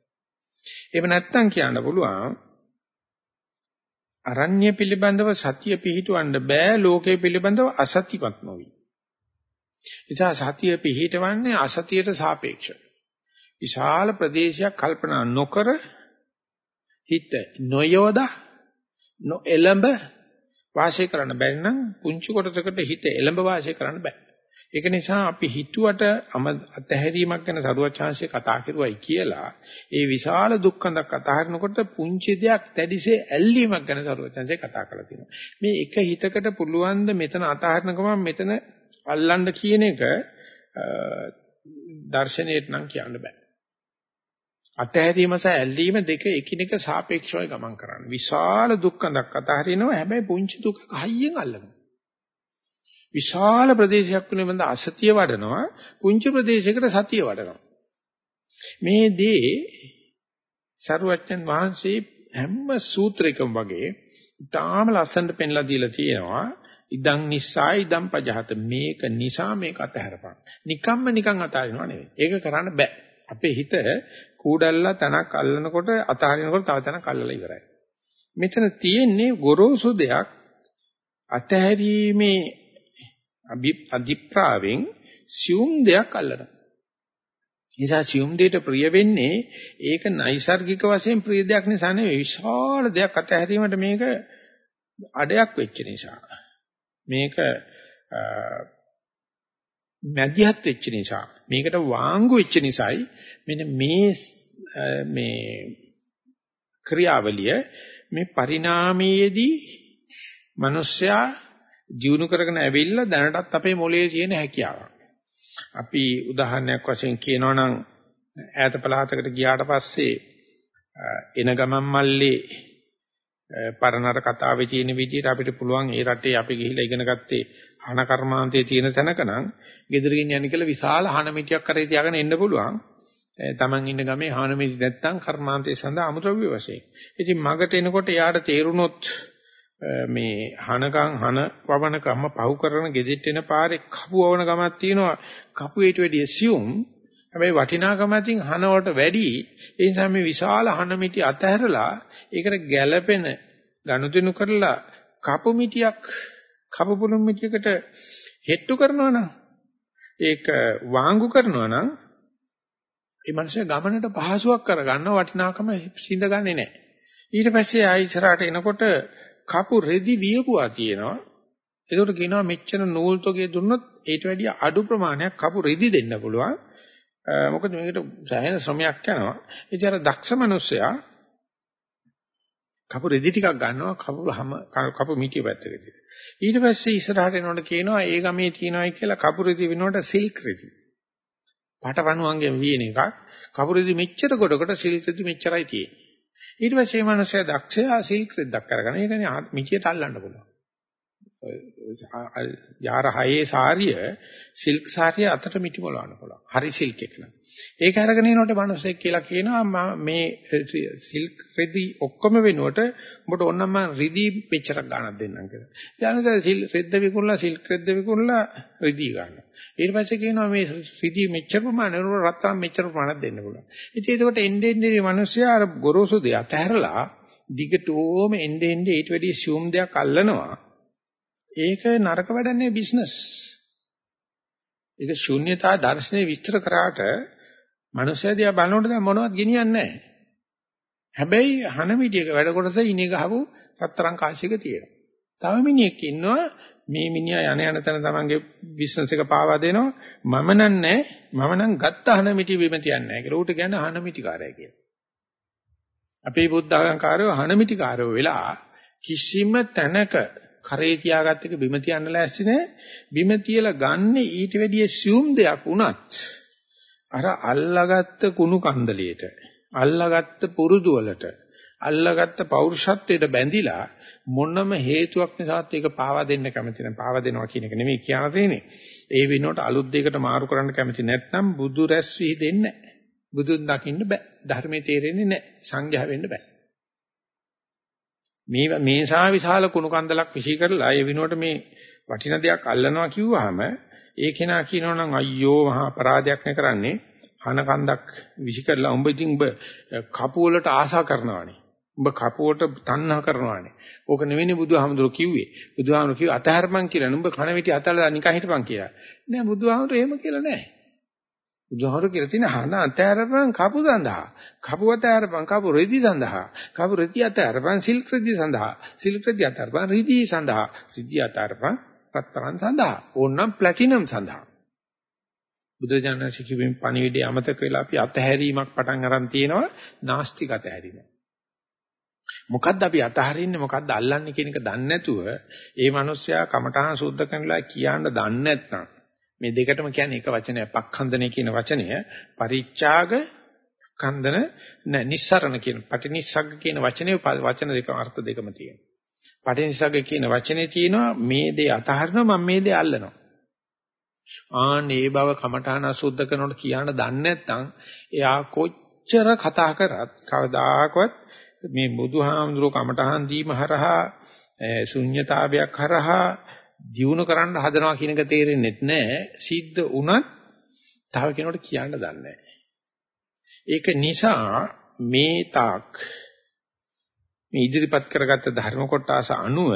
එහෙම නැත්තම් කියන්න පුළුවන් අරණ්‍ය පිළිබඳව සතිය පිහිටවන්න බෑ ලෝකයේ පිළිබඳව අසතිපත් නොවි. නිසා සතිය පිහිටවන්නේ අසතියට සාපේක්ෂව. විශාල ප්‍රදේශයක් කල්පනා නොකර හිත නොයෝදා නොඑළඹ වාසය කරන්න බැරි නම් පුංචි කොටසකට හිත එළඹ වාසය කරන්න බෑ. ඒක නිසා අපි හිතුවට අතහැරීමක් ගැන සරුවචාන්සිය කතා කරුවයි කියලා ඒ විශාල දුක්ඛඳක් අතහරිනකොට පුංචි දෙයක් දැඩිසේ ඇල්ලීමක් ගැන සරුවචාන්සිය කතා කරලා තියෙනවා. මේ එක හිතකට පුළුවන් ද මෙතන අතහරින ගමන් මෙතන අල්ලන්න කියන එක දර්ශනීයට නම් කියන්න බෑ. අතහැරීම සහ ඇල්ලීම දෙක එකිනෙක සාපේක්ෂව ගමන් කරන්නේ. විශාල දුක්ඛඳක් අතහරිනවා හැබැයි පුංචි දුකක් හයියෙන් අල්ලනවා. විශාල ප්‍රදේශයක් පිළිබඳ අසතිය වඩනවා පුංචි ප්‍රදේශයකට සතිය වඩනවා. මේ දේ සරුවච්චන් වහන්සේ හැම සූත්‍රයකම වගේ ඊටාම ලස්සනට පෙන්ලා දීලා තියෙනවා. ඉදං නිසා ඉදං පජහත මේක නිසා මේක අතහැරපන්. නිකම්ම නිකන් අතාරිනව නෙවෙයි. ඒක කරන්න බෑ. අපේ හිත කූඩල්ලා තනක් අල්ලනකොට අතහරිනකොට තව තනක් අල්ලලා ඉවරයි. මෙතන තියෙන්නේ ගොරෝසු දෙයක් අතහැරීමේ අධිප්‍රාවෙන් සියුම් දෙයක් අල්ලනවා. නිසා සියුම් දෙයට ප්‍රිය වෙන්නේ ඒක නයිසાર્ගික වශයෙන් ප්‍රිය දෙයක් නිසා නෙවෙයි විශාල දෙයක් අතහැරීමට මේක අඩයක් වෙච්ච නිසා. මේක මැදිහත් වෙච්ච නිසා මේකට වාංගු වෙච්ච නිසායි මෙන්න මේ මේ ක්‍රියාවලිය මේ පරිණාමයේදී මිනිස්සයා ජීවුන කරගෙන ඇවිල්ලා දැනටත් අපේ මොලේ තියෙන හැකියාව. අපි උදාහරණයක් වශයෙන් කියනවා නම් ඈත පළාතකට ගියාට පස්සේ එන ගමන් මල්ලේ පරණර කතාවේ තියෙන විදිහට අපිට පුළුවන් ඒ රටේ අපි ගිහිල්ලා ඉගෙන ගත්තේ හන කර්මාන්තයේ තියෙන තැනක නම් ගෙදරකින් යන්නේ කියලා විශාල හන මිටියක් කරේ තියාගෙන එන්න පුළුවන්. Taman ඉන්න ගමේ හන මිටි නැත්තම් කර්මාන්තයේ සඳහා අමුද්‍රව්‍ය වශයෙන්. ඉතින් මගට එනකොට යාට තේරුනොත් මේ හනකම් හන වවනකම පහු කරන ගෙදෙට්ට එන පාරේ කපු වවන ගමක් තියෙනවා. කපුවේට වැඩිය සියුම් හැබැයි වටිනාකම අතින් හන වලට වැඩි ඒ නිසා මේ විශාල හන මිටි අතහැරලා ඒකට ගැළපෙන ගනුදෙනු කරලා කපු මිටියක් කපු පුළුම් මිටියකට හෙට්ටු කරනවා නම් ඒක වාංගු කරනවා නම් ඒ මනුස්සය ගමනට පහසුවක් කරගන්න වටිනාකම සිඳගන්නේ නැහැ. ඊට පස්සේ ආයි ඉස්සරහට එනකොට කපු රෙදි වියපුවා තියෙනවා. ඒකට කියනවා මෙච්චර නූල් තොගේ දුන්නොත් ඊට වැඩිය අඩු ප්‍රමාණයක් කපු රෙදි දෙන්න පුළුවන්. මොකද මේකට සෑහෙන ශ්‍රමයක් යනවා. ඉතින් අර දක්ෂ මිනිස්සයා කපු රෙදි ටිකක් ගන්නවා කපු හැම කපු මිටිය පැත්තකට. ඊට පස්සේ ඉස්සරහට එනකොට කියනවා ඒ ගමේ තියනවායි කියලා කපු රෙදි වෙනකොට සිල්ක් රෙදි. පටවණුවන්ගෙන් වියන එකක් කපු රෙදි මෙච්චර කොටකට සිල්ක් රෙදි මෙච්චරයි තියෙන්නේ. ඊට පස්සේ මේ මිනිස්සයා දක්ෂයා සිල්ක් රෙද්දක් අරගෙන ඒකනේ මිටියට අල්ලන්න පුළුවන්. යාර හයේ සාරිය සිල්ක් සාරිය අතට මිටි මොලවන්න පුළුවන්. හරි සිල්ක් එක නම්. ඒක අරගෙන එනකොට මිනිස්සෙක් කියලා කියනවා මේ සිල්ක් රෙදි ඔක්කොම වෙනුවට උඹට ඕනනම් මම රිදි පෙච්චරක් ගන්නක් දෙන්නම් කියලා. ඊළඟට සිල් රෙද්ද විකුණලා සිල්ක් රෙද්ද විකුණලා රිදි ගන්නවා. ඊට පස්සේ කියනවා මේ රිදි මෙච්චර ප්‍රමාණය රත්තරන් මෙච්චර ප්‍රමාණයක් දෙන්න පුළුවන්. ඉතින් ඒකට එන්නේ එන්නේ මිනිස්සයා අර ගොරෝසු දෙය අතහැරලා දිගටම එන්නේ එන්නේ ඊට වැඩි සියුම් දෙයක් අල්ලනවා. ඒක නරක වැඩන්නේ බිස්නස්. ඒක ශුන්‍යතා දර්ශනේ විස්තර කරාට මනුස්සය දිහා බලනකොට දැන් මොනවත් ගෙනියන්නේ නැහැ. හැබැයි හන මිටියක වැඩ කොටස ඉනේ ගහපු රත්තරන් කාසියක තියෙනවා. තව මිනිහෙක් ඉන්නවා මේ මිනිහා යන යන තැන තමන්ගේ බිස්නස් එක පාවා දෙනවා මම නන්නේ මම නම් ගත්ත හන මිටි බිම තියන්නේ නැහැ කියලා ඌට කියන්නේ හන මිටිකාරය කියලා. අපේ බුද්ධ ආගම්කාරයෝ හන මිටිකාරයෝ වෙලා කිසිම තැනක කරේ තියාගත්ත එක බිම තියන්න ලෑස්ති නැහැ. බිම තියලා ගන්න ඊට වැඩිය සියුම් දෙයක් වුණත් අර අල්ලාගත්ත කුණු කන්දලියට අල්ලාගත්ත පුරුදු වලට අල්ලාගත්ත පෞරුෂත්වයට බැඳිලා මොනම හේතුවක් නිසාත් ඒක පාවා දෙන්න කැමති නැහැ. පාවා දෙනවා කියන එක නෙමෙයි කියන්න තියෙන්නේ. ඒ වෙනුවට අලුත් දෙයකට මාරු කරන්න කැමති නැත්නම් බුදු රැස් වී දෙන්නේ නැහැ. බුදුන් දකින්න බෑ. ධර්මයේ තේරෙන්නේ නැහැ. සංඝයා වෙන්න බෑ. මේ මේසා විශාල කුණු කන්දලක් විසි කරලා ඒ විනුවට මේ වටින දෙයක් අල්ලනවා කිව්වහම ඒ කෙනා කියනවනම් අයියෝ මහා අපරාධයක් නේ කරන්නේ. හන කන්දක් විසි කරලා උඹ ඉතින් උඹ කපු වලට ආශා කරනවානේ. උඹ කපුවට තණ්හා කරනවානේ. ඕක නෙවෙයි බුදුහාමුදුරුවෝ කිව්වේ. බුදුහාමුදුරුවෝ කිව්ව අතහැරපන් කියලා නුඹ කන විටි අතල්ලා නිකන් හිටපන් කියලා. නෑ බුදුහාමුදුරුවෝ එහෙම කියලා නෑ. බුදුහාමුදුරුවෝ කියලා තියෙන හන අතහැරපන් කපු සඳහා. කපු අතහැරපන් කපු රෙදි සඳහා. කපු රෙදි අතහැරපන් සිල්ක් රෙදි සඳහා. සිල්ක් රෙදි අතහැරපන් රෙදි සඳහා. රෙදි අතහැරපන් රත්තරන් සඳහා. ඕනනම් ප්ලැටිනම් සඳහා. බුදුරජාණන් ශිකිවින් පණිවිඩය අමතක වෙලා අපි අතහැරීමක් පටන් අරන් තියෙනවා. නාස්තික අතහැරීම. මොකද්ද අපි අතහරින්නේ? මොකද්ද අල්ලන්නේ කියන එක දන්නේ නැතුව ඒ මිනිස්සයා කමඨහන් සුද්ධ කරනලා කියන්න දන්නේ නැත්නම් මේ දෙකටම කියන්නේ එක වචනයක් පක්ඛන්දනේ කියන වචනය පරිච්ඡාග කන්දන නිස්සරණ කියන පටිනිස්සග්ග කියන වචනේ වචන දෙක අර්ථ දෙකම තියෙනවා. පටිනිස්සග්ග කියන වචනේ තියෙනවා මේ දේ අතහරිනවා මම මේ දේ අල්ලනවා. ආනේ බව කමඨාන සුද්ධ කරනකොට කියන්න දන්නේ නැත්නම් එයා කොච්චර කතා කරත් කවදාකවත් මේ බුදුහාමුදුරුවෝ කමඨහන් දීම හරහා ශුන්්‍යතාවයක් හරහා දියුණු කරන්න හදනවා කියන එක තේරෙන්නේ නැහැ. සිද්ධ වුණත් තව කෙනෙකුට කියන්න දන්නේ ඒක නිසා මේ තාක් මේ ඉදිරිපත් කරගත්ත ධර්ම කොටස අනුව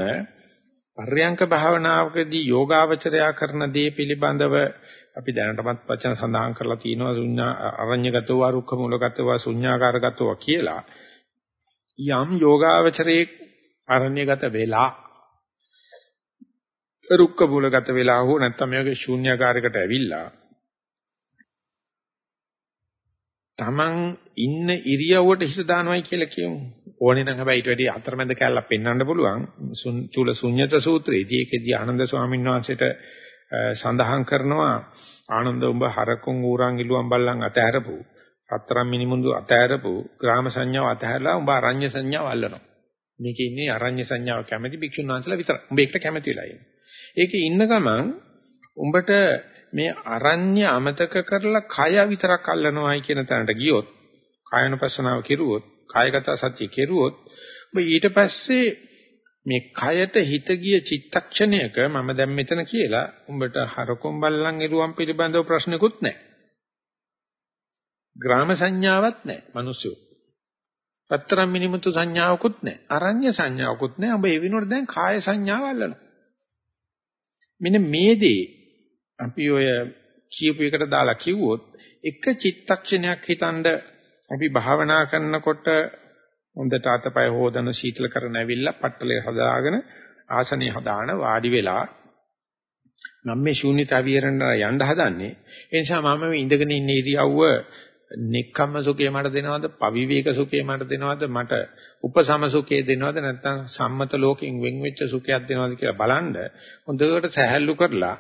පර්යංක භාවනාවකදී යෝගාවචරයා කරන දේ පිළිබඳව අපි දැනටමත් වචන සඳහන් කරලා තියෙනවා. ශුන්‍යා අරඤ්‍යගතව රුක්ඛ මූලගතව ශුන්‍යාකාරගතව කියලා. යම් යෝගාවචරයේ අරඤ්‍යගත වෙලා රුක්ක මූලගත වෙලා හෝ නැත්නම් මේ වගේ ශූන්‍යාකාරයකට ඇවිල්ලා Taman ඉන්න ඉරියව්වට හිත දානවයි කියලා කියමු. ඕනේ නම් හැබැයි ඊට වැඩි අතරමැද කැලලා පෙන්වන්න පුළුවන්. චූල ශුන්්‍යත සූත්‍රයේදී ඒකෙදී ආනන්ද ස්වාමීන් වහන්සේට සඳහන් කරනවා ආනන්ද උඹ හරකුන් ඌරන් ඉලුවන් බල්ලන් අතහැරපු රත්තරන් මිනිමුඳු අතහැරපු ග්‍රාම සංඥාව අතහැරලා උඹ අරඤ්‍ය සංඥාව අල්ලනවා. මේකේ ඉන්නේ අරඤ්‍ය සංඥාව කැමැති භික්ෂුන් වහන්සේලා විතරයි. උඹ ඒකට කැමැති වෙලා ඉන්නේ. ඒකේ ඉන්න ගමන් උඹට මේ අරඤ්‍ය අමතක කරලා කය විතරක් අල්ලනවායි කියන තැනට ගියොත් කායනුපස්සනාව කෙරුවොත් කායගත සත්‍ය කෙරුවොත් ඔබ ඊට පස්සේ මේ කයට හිත ගිය චිත්තක්ෂණයක මම දැන් මෙතන කියලා උඹට හරකොම් බල්ලන් එරුවම් පිළිබඳව ප්‍රශ්නකුත් නැහැ. ග්‍රාම සංඥාවක් නැහැ. මිනිස්සු. පතරම් මිනිමුතු සංඥාවකුත් නැහැ. අරඤ්‍ය සංඥාවකුත් නැහැ. ඔබ ඒ විනෝඩ දැන් කාය සංඥාව අල්ලනවා. මෙන්න මේ දේ අපි ඔය කියපු එකට දාලා කිව්වොත් එක චිත්තක්ෂණයක් හිතනද අපි භාවනා කරනකොට හොඳට අතපය හොදන සීතල කරන ඇවිල්ලා පట్టලේ හදාගෙන ආසනේ හදාන වාඩි වෙලා මම මේ ශූන්‍යතාවියරන්න යන්න හදන්නේ. ඒ නිසා මම මේ ඉඳගෙන ඉන්න ඉරියව්ව නෙක්ඛම්ම සුඛය මට දෙනවද? පවිවේක සුඛය මට දෙනවද? මට උපසම සුඛය දෙනවද? නැත්නම් සම්මත ලෝකෙන් වෙන් වෙච්ච සුඛයක් දෙනවද කියලා බලන්න හොඳට සැහැල්ලු කරලා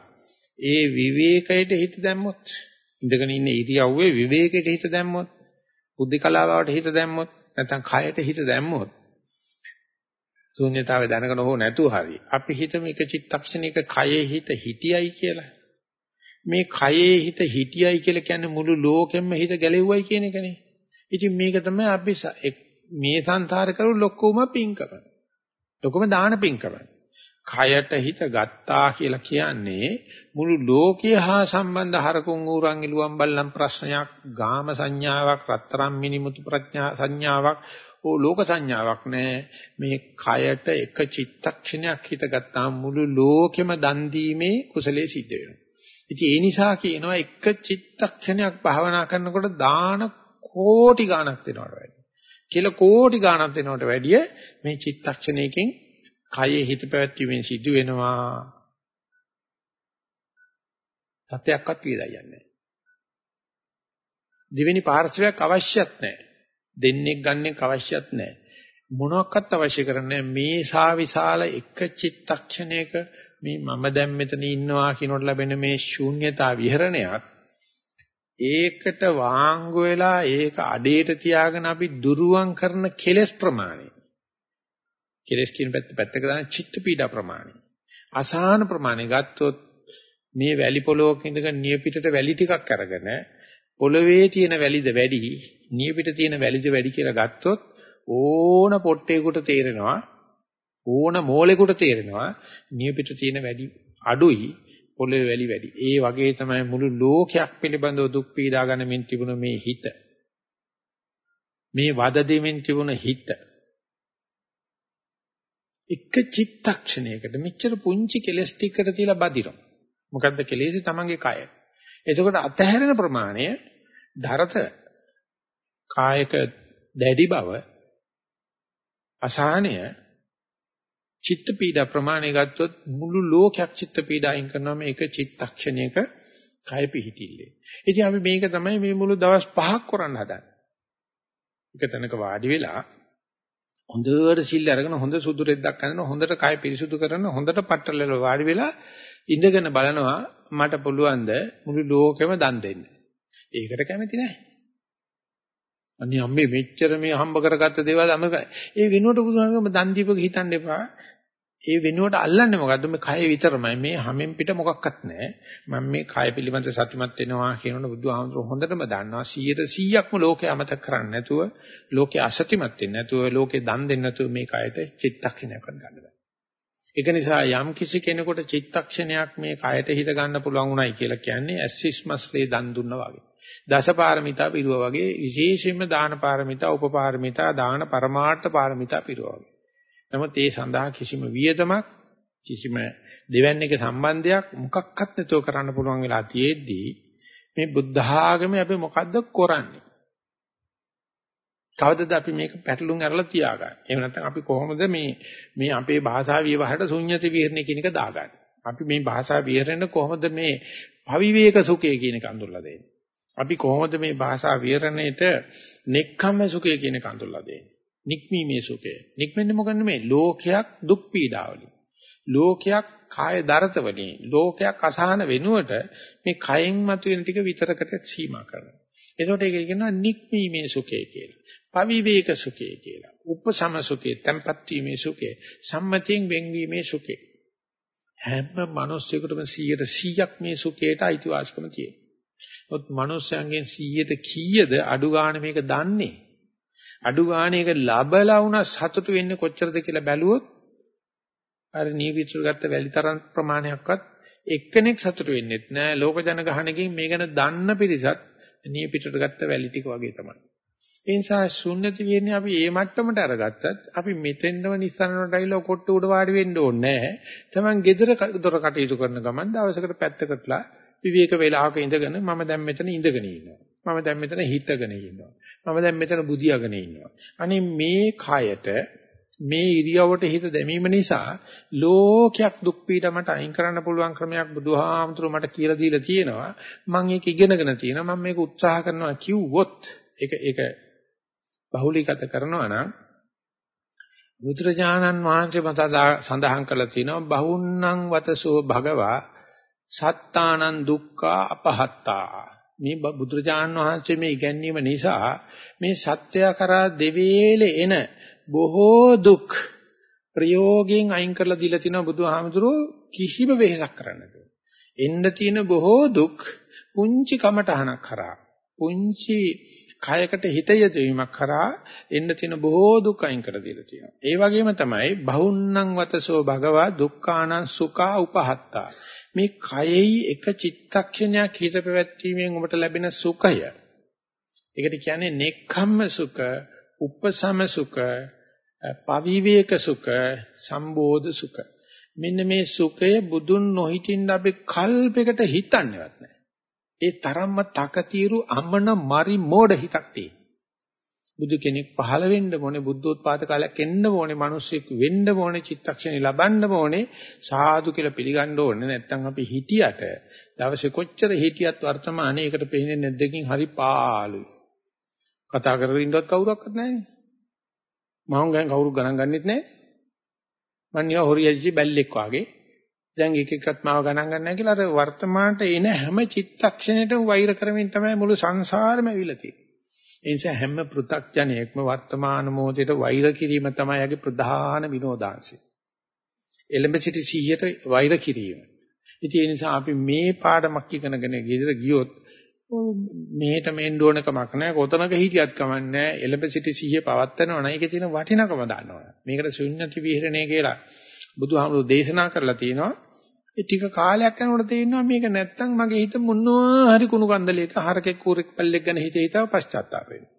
ඒ විවේකයට හිත දැම්මොත් ඉඳගෙන ඉන්න ඉරියව්වේ විවේකයට හිත දැම්මොත් බුද්ධිකලාවට හිත දැම්මොත් නැත්නම් කයට හිත දැම්මොත් ශූන්‍යතාවය දැනගෙන හෝ නැතුව හරි අපි හිතමු එක චිත්තක්ෂණයක කයේ හිත හිටියයි කියලා. මේ කයේ හිත හිටියයි කියලා කියන්නේ මුළු ලෝකෙම හිත ගැලෙව්වයි කියන එකනේ. ඉතින් මේක තමයි අපි මේ සංසාර කරු ලොක්කම පිංකම. ලොකම දාන පිංකම. කයට හිත ගත්තා කියලා කියන්නේ මුළු ලෝකය හා සම්බන්ධ හරකුන් ඌරන් ඉලුවම් බල්ලම් ප්‍රශ්නයක් ගාම සංඥාවක් රත්තරම් මිනිමුතු ප්‍රඥා සංඥාවක් ඕ ලෝක සංඥාවක් නෑ මේ කයට එක චිත්තක්ෂණයක් හිත ගත්තාම මුළු ලෝකෙම දන් දීමේ කුසලයේ සිද්ධ වෙනවා ඉතින් ඒ නිසා කියනවා එක චිත්තක්ෂණයක් භාවනා කරනකොට දාන කෝටි ගණක් දෙනවට වැඩිය කියලා කෝටි ගණක් දෙනවට වැඩිය මේ චිත්තක්ෂණයකින් කයේ හිත පැවැත්වීමෙන් සිදු වෙනවා. සත්‍යයක්වත් වේදයි යන්නේ. දෙවෙනි පාර්ශවයක් අවශ්‍යත් නැහැ. දෙන්නෙක් ගන්නෙක් අවශ්‍යත් නැහැ. මොනක්වත් අවශ්‍ය කරන්නේ මේ සා විශාල එක චිත්තක්ෂණයක මේ මම දැන් මෙතන ඉන්නවා කියනකොට ලැබෙන මේ ශූන්‍යතා විහරණයත් ඒකට වාංගු වෙලා ඒක අඩේට තියාගෙන අපි දුරුවන් කරන කෙලෙස් ප්‍රමාණය කෙලස් කියන පැත්ත පැත්තක දාන චිත්ත පීඩා ප්‍රමාණය. අසහන ප්‍රමාණය ගත්තොත් මේ වැලි පොලොවක ඉඳගෙන නියපිටට වැලි ටිකක් අරගෙන පොළවේ තියෙන වැලිද වැඩි නියපිට තියෙන වැලිද වැඩි කියලා ගත්තොත් ඕන පොට්ටේකට තේරෙනවා ඕන මෝලෙකට තේරෙනවා නියපිට තියෙන වැඩි අඩුයි පොළවේ වැලි වැඩි. ඒ වගේ තමයි මුළු ලෝකයක් පිළිබඳව දුක් පීඩා ගන්නමින් තිබුණ මේ හිත. මේ වද දෙමින් තිබුණ හිත. එක චිත්තක්ෂණයකට මෙච්චර පුංචි කෙලස් ටිකකට තියලා බදිනවා. මොකද්ද කෙලෙසි තමන්ගේ කය. එතකොට අතහැරෙන ප්‍රමාණය ධරත කායක දැඩි බව අසහනය චිත්ත පීඩා ප්‍රමාණය ගත්තොත් මුළු ලෝකයක් චිත්ත පීඩායින් කරනවා මේක චිත්තක්ෂණයක කය පිහිටිල්ලේ. ඉතින් අපි මේක තමයි මේ මුළු දවස් පහක් කරන්න හදන්නේ. එක තැනක වාඩි වෙලා හොඳට සිල් අරගෙන හොඳ සුදු රෙද්දක් කරන හොඳට කය පිරිසුදු කරන හොඳට පట్టලල වාඩි වෙලා ඉඳගෙන බලනවා මට පුළුවන් ද මුළු ලෝකෙම දන් දෙන්න. ඒකට කැමති නැහැ. අනේ අම්මේ මෙච්චර මේ හම්බ කරගත්ත දේවල් අමක ඒ වෙනුවට බුදුහාමගේ දන් දීපක හිතන්න එපා. ඒ වෙනුවට අල්ලන්නේ මොකද්ද? මේ කය විතරමයි. මේ හැමෙන් පිට මොකක්වත් නැහැ. මම මේ කය පිළිබඳ සතුටුමත් වෙනවා කියනකොට බුදුහාමුදුරුවෝ හොඳටම දන්නවා. 100%ක්ම ලෝකේ අමතක කරන්නේ නැතුව ලෝකේ අසත්‍යමත් වෙන්නේ නැතුව ලෝකේ දන් දෙන්නේ නැතුව මේ කයට චිත්තක්ෂණයක්වත් ගන්න බෑ. ඒක නිසා යම් කිසි කෙනෙකුට චිත්තක්ෂණයක් මේ කයට හිත ගන්න පුළුවන් උනායි කියලා කියන්නේ ඇස්සිස්මස්ලේ දන් දුන්නා වගේ. දසපාරමිතා පිරුවා වගේ විශේෂයෙන්ම දාන පාරමිතා උපපාරමිතා දාන පරමාර්ථ පාරමිතා පිරුවා වගේ. නමුත් ඒ සඳහා කිසිම වියදමක් කිසිම දෙවන්නේක සම්බන්ධයක් මොකක්වත් නැතුව කරන්න පුළුවන් වෙලා තියෙද්දී මේ බුද්ධ ආගමේ අපි මොකද්ද කරන්නේ? කවදද අපි මේක පැටලුම් අරලා තියාගන්නේ? එහෙම නැත්නම් අපි කොහොමද මේ මේ අපේ භාෂා විවහට ශුන්්‍යති විහරණය කියන එක දාගන්නේ? අපි මේ භාෂා විහරණ කොහොමද මේ පවිවේක සුඛය කියන එක අඳුරලා දෙන්නේ? අපි කොහොමද මේ භාෂා විහරණයට නෙක්ඛම්ම සුඛය කියන එක අඳුරලා දෙන්නේ? නික්මීමේ සුඛය. නික්මෙන්නේ මොකන්නේ මේ ලෝකයක් දුක් පීඩාවලින්. ලෝකයක් කාය දරත වලින් ලෝකයක් අසහන වෙනුවට මේ කයෙන් මතුවෙන ටික විතරකට සීමා කරනවා. එතකොට ඒක කියනවා නික්මීමේ සුඛය කියලා. පවිවේක සුඛය කියලා. උපසම සුඛය, tempat වීමේ සුඛය, සම්මතියෙන් වෙන්වීමේ සුඛය. හැම මිනිස්සෙකුටම 100%ක් මේ සුඛයට අයිතිවාසිකම තියෙනවා. ඔත් මිනිස්යන්ගෙන් 100ට කීයද අඩු ගන්න මේක දන්නේ? අඩු ගාණේක ලබලා වුණා සතුටු වෙන්නේ කොච්චරද කියලා බැලුවොත් අර නීවිචුර ගත්ත වැලිතරම් ප්‍රමාණයක්වත් එක්කෙනෙක් සතුටු වෙන්නේ නැහැ. ලෝක ජනගහනකින් මේ ගැන දන්න පිරිසත් නී පිටට ගත්ත වැලි ටික වගේ තමයි. ඒ නිසා ශුන්‍යති වෙන්නේ අපි ඒ මට්ටමට අරගත්තත් අපි මෙතෙන්ම නිස්සනනට ඇවිල්ලා කොට්ට උඩ වාඩි වෙන්න ඕනේ නැහැ. Taman gedara දොර කටයුතු කරන ගමන් දවසකට පැත්තකටලා විවේක වේලාවක ඉඳගෙන මම දැන් මෙතන ඉඳගෙන ඉන්නවා. මම දැන් මෙතන හිටගෙන ඉන්නවා. මම දැන් මෙතන බුදියාගෙන ඉන්නවා. අනේ මේ කයට මේ ඉරියවට හිත දැමීම නිසා ලෝකයක් දුක් පීඩමට අයින් කරන්න පුළුවන් ක්‍රමයක් බුදුහාමුදුරුවෝ මට කියලා දීලා තියෙනවා. මම ඒක ඉගෙනගෙන තියෙනවා. මම මේක උත්සාහ කරනවා කිව්වොත් ඒක ඒක බහුලීගත කරනවා නම් බුදුරජාණන් වහන්සේ මත සඳහන් කරලා තිනවා බහුන්නං වතසෝ භගවා සත්තානං දුක්ඛා අපහත්තා මේ බුදුරජාණන් වහන්සේ මේ ඉගැන්වීම නිසා මේ සත්‍යය කරා දෙවේලේ එන බොහෝ දුක් ප්‍රයෝගයෙන් අයින් කරලා දීලා තිනවා බුදුහාමුදුරුවෝ කිසිම වෙහෙසක් කරන්නේ නැතුව. එන්න තියෙන බොහෝ දුක් පුංචි කමටහනක් කරා පුංචි කයකට හිත යොදවීමක් කරා එන්න තියෙන බොහෝ දුක් අයින් කර දීලා තියෙනවා. ඒ වගේම තමයි බහුන්නං වතසෝ භගවා දුක්ඛානං සුඛා උපහත්තා. මේ කයෙහි එක චිත්තක්ෂණයක් හිත පැවැත්වීමෙන් ඔබට ලැබෙන සුඛය. ඒකට කියන්නේ නෙක්ඛම්ම සුඛ, උපසම සුඛ, පවිවේක සුඛ, සම්බෝධ සුඛ. මෙන්න මේ සුඛය බුදුන් නොහිටින්න අපි කල්පයකට හිතන්නේවත් නැහැ. ඒ තරම්ම තකතිරු අමන මරි මෝඩ හිතක් තියෙන. බුදු කෙනෙක් පහළ වෙන්න ඕනේ බුද්ධෝත්පාද කාලයක් එන්න ඕනේ මිනිස්සෙක් වෙන්න ඕනේ චිත්තක්ෂණي ලබන්න ඕනේ සාදු කියලා පිළිගන්න ඕනේ. නැත්නම් අපි හිටියට දවසේ කොච්චර හිටියත් වර්තමානයේ ඒකට පේන්නේ නැද්දකින් හරි පාළුයි. කතා කරගෙන ඉන්නවත් කවුරක්වත් නැහැනේ මම ගන් කවුරු ගණන් ගන්නෙත් නැහැ. මං නිකන් හොරියජි බැල්ලෙක් වාගේ. දැන් එක එකත් මාව ගණන් ගන්න නැහැ කියලා අර වර්තමානට එන හැම චිත්තක්ෂණයකම වෛර කරමින් තමයි මුළු සංසාරෙම ඇවිල්ලා තියෙන්නේ. ඒ නිසා හැම පෘ탁ජනයෙක්ම වර්තමාන මොහොතේට වෛර කිරීම තමයි යගේ ප්‍රධාන විනෝදාංශය. එලෙඹ සිටි සිහියට වෛර කිරීම. ඉතින් ඒ නිසා අපි මේ පාඩමක් ඉගෙනගෙන ගෙදර ගියොත් මෙහෙට මෙන්න ඕන කමක් නැහැ කොතනක හිටියත් කමක් නැහැ එලෙඹ සිටි සිහිය පවත්නවා නම් ඒකේ තියෙන වටිනකම දන්නවා. මේකට ශුන්‍යති විහෙරණය කියලා බුදුහාමුදුරු දේශනා කරලා තියෙනවා. ඒ ටික කාලයක් යනකොට තේරෙනවා මේක නැත්තම් මගේ හිත මොනවා හරි කුණු කන්දලයක හරකෙක් කූරෙක් පල්ලෙක් ගැන හිත හිතව පශ්චාත්තාප වෙනවා.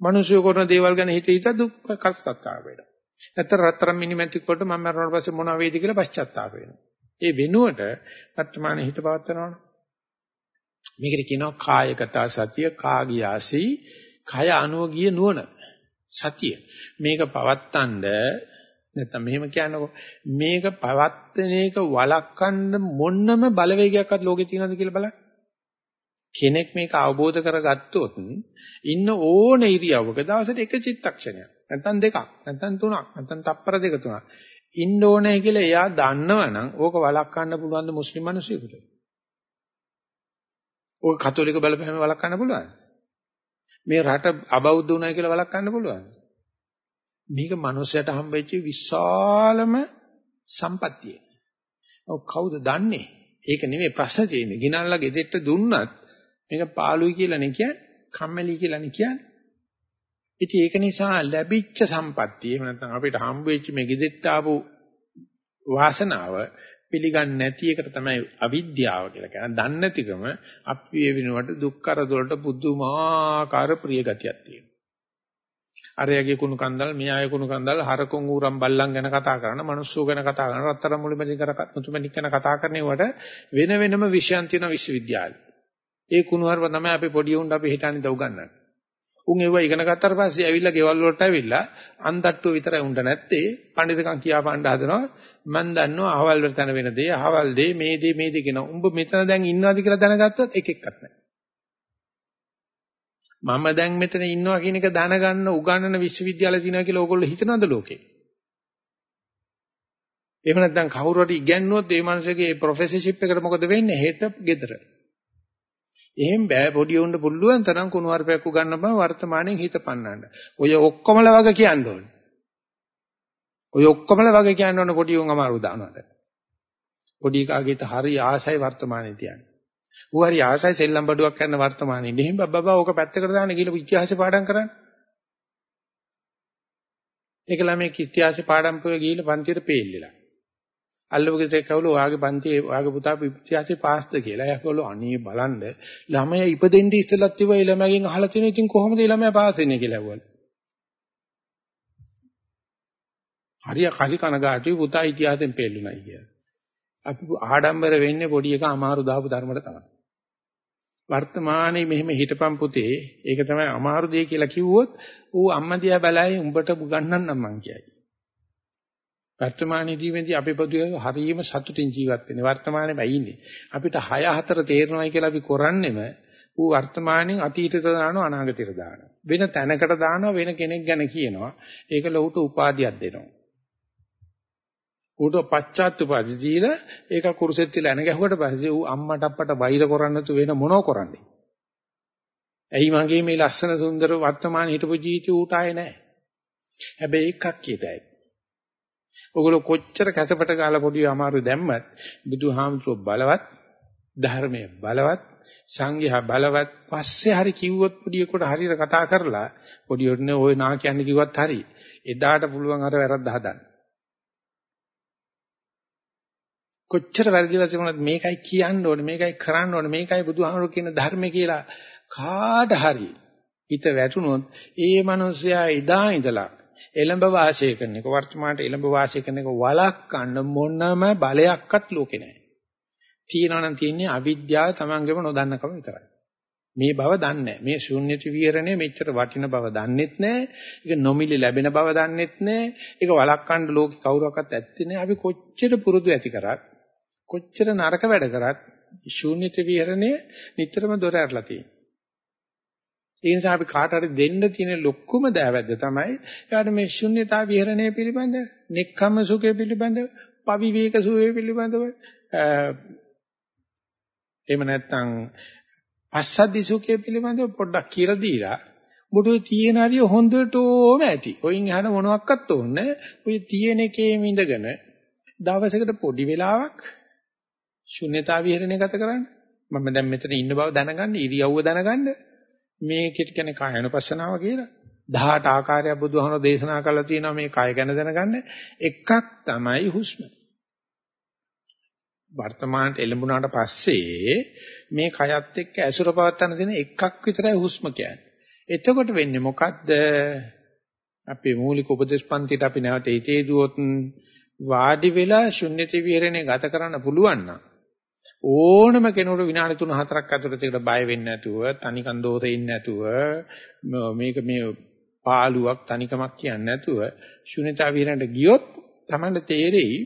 මිනිස්සු කරන දේවල් ගැන හිත හිත දුක් කස්තත්තාප වෙනවා. නැත්නම් රත්තරන් මිනිමැටි කොට මම මරණයට පස්සේ මොනවා වේද කියලා පශ්චාත්තාප වෙනවා. ඒ වෙනුවට වර්තමාන හිත පවත්නවනේ. මේකට කියනවා කායගත සතිය කාගියාසී කය අනුගිය නුවණ සතිය. මේක පවත්තන්න නැත්නම් මෙහෙම කියන්නකො මේක පවත්තන එක වළක්වන්න මොන්නම බලවේගයක්වත් ලෝකේ තියෙනවද කියලා බලන්න. කෙනෙක් මේක අවබෝධ කරගත්තොත් ඉන්න ඕන ඉරියව්වක දවසට එක චිත්තක්ෂණයක් නැත්නම් දෙකක් නැත්නම් තුනක් නැත්නම් තප්පර දෙක තුනක් ඉන්න ඕනේ කියලා එයා දන්නවනම් ඕක වළක්වන්න පුළුවන් ද මුස්ලිම් මිනිසෙකුට? ඕක කතෝලික බලපෑම වළක්වන්න පුළුවන්? මේ රට අබෞද්ධ වුණා කියලා වළක්වන්න පුළුවන්? මේක මනුස්සයට හම්බෙච්ච විශාලම සම්පත්තිය. ඔව් කවුද දන්නේ? ඒක නෙමෙයි ප්‍රශ්න තියෙන්නේ. ගිනල්ලා ගෙදෙට්ට දුන්නත් මේක පාළුයි කියලා නේ කියන්නේ. කම්මැලි කියලා නේ කියන්නේ. ඉතින් ඒක නිසා ලැබිච්ච සම්පත්තිය එහෙම නැත්නම් අපිට හම්බෙච්ච මේ ගෙදෙට්ට ආපු වාසනාව පිළිගන්නේ නැති එකට තමයි අවිද්‍යාව කියලා කියන්නේ. දන්නේ නැතිකම අපි ඒ වෙනුවට දුක් කරදරවලට පුදුමාකාර ප්‍රිය ගතියක් තියෙනවා. අරයගේ කුණු කන්දල් මෙයාගේ කුණු කන්දල් හරකුන් ඌරන් බල්ලන් ගැන කතා කරන මිනිස්සු ගැන කතා කරන රත්තරන් මුලිමැදි කර මුතුමැණික් ගැන කතා කරනවට වෙන වෙනම විෂයන් තියෙන විශ්වවිද්‍යාල. ඒ කුණුහරුව තමයි අපි පොඩි උන් අපි හිතන්නේ ද උගන්නන්නේ. උන් ඒව ඉගෙන ගත්තාට පස්සේ ඇවිල්ලා ගෙවල් වලට ඇවිල්ලා අන්දට්ටුව විතරයි උන්ට නැත්තේ පඬිතුකම් කියා පාන්න හදනවා මම දන්නවා අහවල් වල තන වෙන දේ අහවල් දේ මේ දේ මේ දේ කියන උඹ මෙතන දැන් ඉන්නවද කියලා දැනගත්තොත් එක එකක්වත් නැහැ මම දැන් මෙතන ඉන්නවා කියන එක දැනගන්න උගන්නන විශ්වවිද්‍යාල තියෙනවා කියලා ඕගොල්ලෝ හිතනවද ලෝකේ? එහෙම නැත්නම් කවුරු හරි ඉගැන්නුවොත් ඒ මනුස්සයාගේ ප්‍රොෆෙසර්ෂිප් එකට මොකද වෙන්නේ? හෙට ගෙදර. එහෙම බෑ පොඩි උන්ට පුළුවන් තරම් කුණුවarpයක් උගන්න බෑ වර්තමානයේ හිත පන්නන්න. ඔය ඔක්කොමල වගේ කියන්න ඕනේ. ඔය ඔක්කොමල වගේ කියන්න ඕනේ පොඩි උන් අමාරු දානවාට. පොඩි කාගේත හරි ආසයි වර්තමානයේ තියන්නේ. ඌ හරි ආසයි සෙල්ලම් බඩුවක් කරන වර්තමානයේ. මෙහෙම බබා ඕක පැත්තකට දාන්න කියලා ඉතිහාසෙ පාඩම් කරන්න. ඒක ළමයි ඉතිහාසෙ පාඩම් පුවේ ගිහිල්ලා පන්තියට පෙල්ලෙලා. අල්ලවගේ දෙයක් කවුල ඔයාගේ පන්තියේ ඔයාගේ පුතා ඉතිහාසෙ පාස්ද කියලා. එයා කවුල අනේ බලන්න ළමයා ඉපදෙන්න ඉස්සෙල්ලත් තිබ්බා ඒ ළමයාගෙන් අහලා තියෙන ඉතින් කොහොමද ඒ ළමයා පාස් වෙන්නේ කියලා ඇහුවලු. හරිය කලි කනගාටුයි පුතා ඉතිහාසෙන් පෙල්ලුණයි කියලා. අපි ආඩම්බර වෙන්නේ පොඩි එක අමාරු දාපු ධර්මයට තමයි. වර්තමානයේ මෙහෙම හිටපම් පුතේ ඒක තමයි අමාරු දෙය කියලා කිව්වොත් ඌ අම්මා දිහා බලයි උඹට ගන්නන්නම් මං කියයි. වර්තමානයේදී වෙන්දී අපි පොදුවේ හරියම සතුටින් ජීවත් වෙන්නේ වර්තමානයේ වෙයින්නේ. අපිට 6 4 තේරෙනවයි කියලා අපි කරන්නේම ඌ වර්තමානයෙන් අතීතයට දානවා අනාගතයට දානවා. වෙන තැනකට දානවා වෙන කෙනෙක් ගැන කියනවා. ඒක ලොහුට උපාධියක් දෙනවා. ඌට පශ්චාත් උපාධි දීලා ඒක කුරුසෙත් තියලා එන ගැහුවට පස්සේ ඌ අම්මට අප්පට වෛර කරන්න තු වෙන මොනෝ කරන්නේ. ඇයි මගේ මේ ලස්සන සුන්දර වර්තමාන හිටපු ජීවිතය ඌට ආයේ නැහැ. හැබැයි එකක් කියතයි. ඔගොල්ලෝ කොච්චර කැසපට ගාලා පොඩි අමාරු දැම්මත් බුදුහාමුදුරුවෝ බලවත් ධර්මයේ බලවත් සංඝයා බලවත් පස්සේ හරි කිව්වොත් පොඩියෙකුට හරියට කතා කරලා පොඩියට නේ ওই නා කියන්නේ කිව්වත් හරි එදාට පුළුවන් අර වැරද්ද හදන්න කොච්චර වැරදිලා තිබුණත් මේකයි කියන්න ඕනේ මේකයි කරන්න ඕනේ මේකයි බුදුහාමුදුරුවෝ කියන ධර්මය කියලා කාට හරි හිත වැටුනොත් ඒ මිනිසයා එදා ඉඳලා එළඹ වාසය කරන එක වර්තමානයේ එළඹ වාසය කරන එක වළක්වන්න මොනම බලයක්වත් ලෝකේ නැහැ. තියෙනවා නම් තියෙන්නේ අවිද්‍යාව තමන්ගේම නොදන්නකම විතරයි. මේ බව දන්නේ නැහැ. මේ ශූන්‍යති විහරණය මෙච්චර වටින බව දන්නෙත් නැහැ. ඒක නොමිලි ලැබෙන බව දන්නෙත් නැහැ. ඒක වළක්වන්න ලෝකේ කවුරක්වත් ඇත්තේ නැහැ. අපි කොච්චර පුරුදු ඇති කරත් කොච්චර නරක වැඩ කරත් ශූන්‍යති විහරණය නිතරම දොර ඇරලා තියෙනවා. ඒ නිසා අපි කාට හරි දෙන්න තියෙන ලොකුම දෑවැද්ද තමයි එයාට මේ ශුන්‍යතා විහරණය පිළිබඳ, නික්කම්ම සුඛය පිළිබඳ, පවිවේක සුඛය පිළිබඳව එහෙම නැත්නම් පස්සද්ධි සුඛය පිළිබඳව පොඩ්ඩක් කියලා දීලා මුඩු තියෙන හරිය හොඳටම ඇති. ඔයින් එහාට මොනවත් ඕනේ ඔය තියෙන එකේම ඉඳගෙන දවසකට පොඩි වෙලාවක් ශුන්‍යතා විහරණය ගත කරන්න. මම දැන් මෙතන ඉන්න බව දැනගන්න, ඉරියව්ව දැනගන්න. මේකෙට කියන්නේ කායනුපස්සනාව කියලා. 18 ආකාරයක් බුදුහමෝ දේශනා කරලා තියෙනවා මේ කය ගැන දැනගන්න. එකක් තමයි හුස්ම. වර්තමානට එළඹුණාට පස්සේ මේ කයත් එක්ක ඇසුර පවත්තන දෙන එකක් විතරයි හුස්ම කියන්නේ. එතකොට වෙන්නේ මොකද්ද? අපේ මූලික උපදේශ පන්තියට අපි නැවත හිතේ දුවොත් වාඩි වෙලා ශුන්‍යති විහරණය ගත කරන්න පුළුවන් නම් ඕනම කෙනෙකුට විනාඩි 3-4ක් ඇතුළත ඒකට බය වෙන්නේ නැතුව, තනිකන් දෝරේ ඉන්නේ නැතුව, මේක මේ පාළුවක් තනිකමක් කියන්නේ නැතුව ශුන්‍යතා විහරණයට ගියොත් තමයි තේරෙයි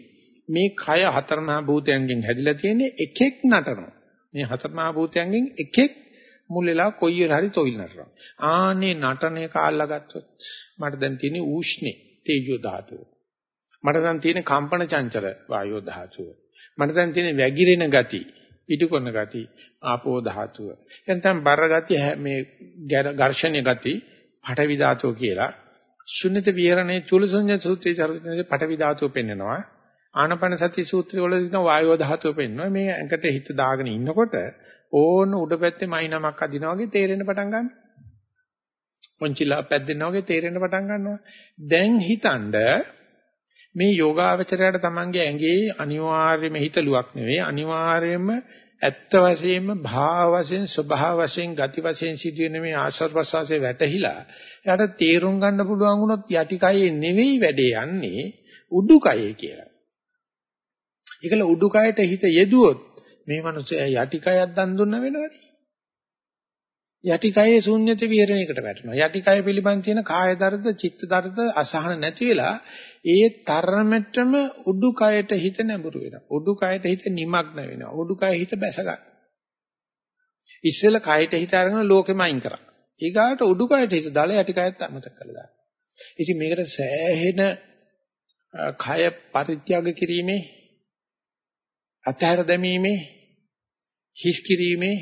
මේ කය හතරමහා භූතයන්ගෙන් හැදිලා තියෙන්නේ එකෙක් නටනවා. මේ හතරමහා භූතයන්ගෙන් එකෙක් මුල් වෙලා කොයි වෙලාව හරි තොইল නටනවා. ආනේ නටනේ කාල්ලා ගත්තොත් මට දැන් තියෙන්නේ ඌෂ්ණේ තේජෝ ධාතුව. මට දැන් තියෙන්නේ කම්පන චංචල වායෝ ධාතුව. මට දැන් තියෙන වැగిරෙන ගති, පිටු කරන ගති, ආපෝ ධාතුව. එතෙන් බර ගති මේ ඝර්ෂණීය ගති, පඨවි ධාතුව කියලා. ශුන්්‍යත විහරණේ චුලසඤ්ඤ සූත්‍රයේ චරිතයේ පඨවි ධාතුව පෙන්නනවා. ආනපන සති සූත්‍රය වල දින වායෝ ධාතුව පෙන්වනවා. මේ ඇඟට හිත දාගෙන ඉන්නකොට ඕන උඩ පැත්තේ මයිනමක් අදිනා වගේ තේරෙන්න පටන් ගන්නවා. පොන්චිලා පැද්දෙනා වගේ තේරෙන්න පටන් ගන්නවා. දැන් හිතනද මේ යෝගාවචරයට තමන්ගේ ඇඟේ අනිවාර්යයෙන්ම හිතලුවක් නෙවෙයි අනිවාර්යයෙන්ම ඇත්ත වශයෙන්ම භාව වශයෙන් ස්වභාව වශයෙන් ගති වශයෙන් සිදුවෙන මේ ආශ්‍රව ප්‍රසවාසයේ වැටහිලා එයාට තේරුම් ගන්න පුළුවන් වුණොත් යටිකයේ නෙවෙයි වැඩේ යන්නේ උඩුකයේ කියලා. ඒකල උඩුකයට හිත යෙදුවොත් මේ මිනිස්සයා යටිකයක් දන් දුන්න වෙනවනේ. යටිකයේ ශූන්‍යත විහරණයකට වැටෙනවා. යටිකය පිළිබඳ තියෙන කාය දර්ද, චිත්ත දර්ද අසහන නැති වෙලා ඒ තරමටම උඩුකයට හිත නැඹුරු වෙනවා. උඩුකයට හිත නිමග්න වෙනවා. උඩුකය හිත බැස ගන්න. ඉස්සෙල්ල කයට හිත අරගෙන ලෝකෙම අයින් කරා. ඊගාට උඩුකයට හිත දාලා යටිකයත් අමතක කළා දාන්න. ඉතින් මේකට සෑහෙන කය පරිත්‍යාග කිරීමේ අතහැර දැමීමේ හිස් කිරීමේ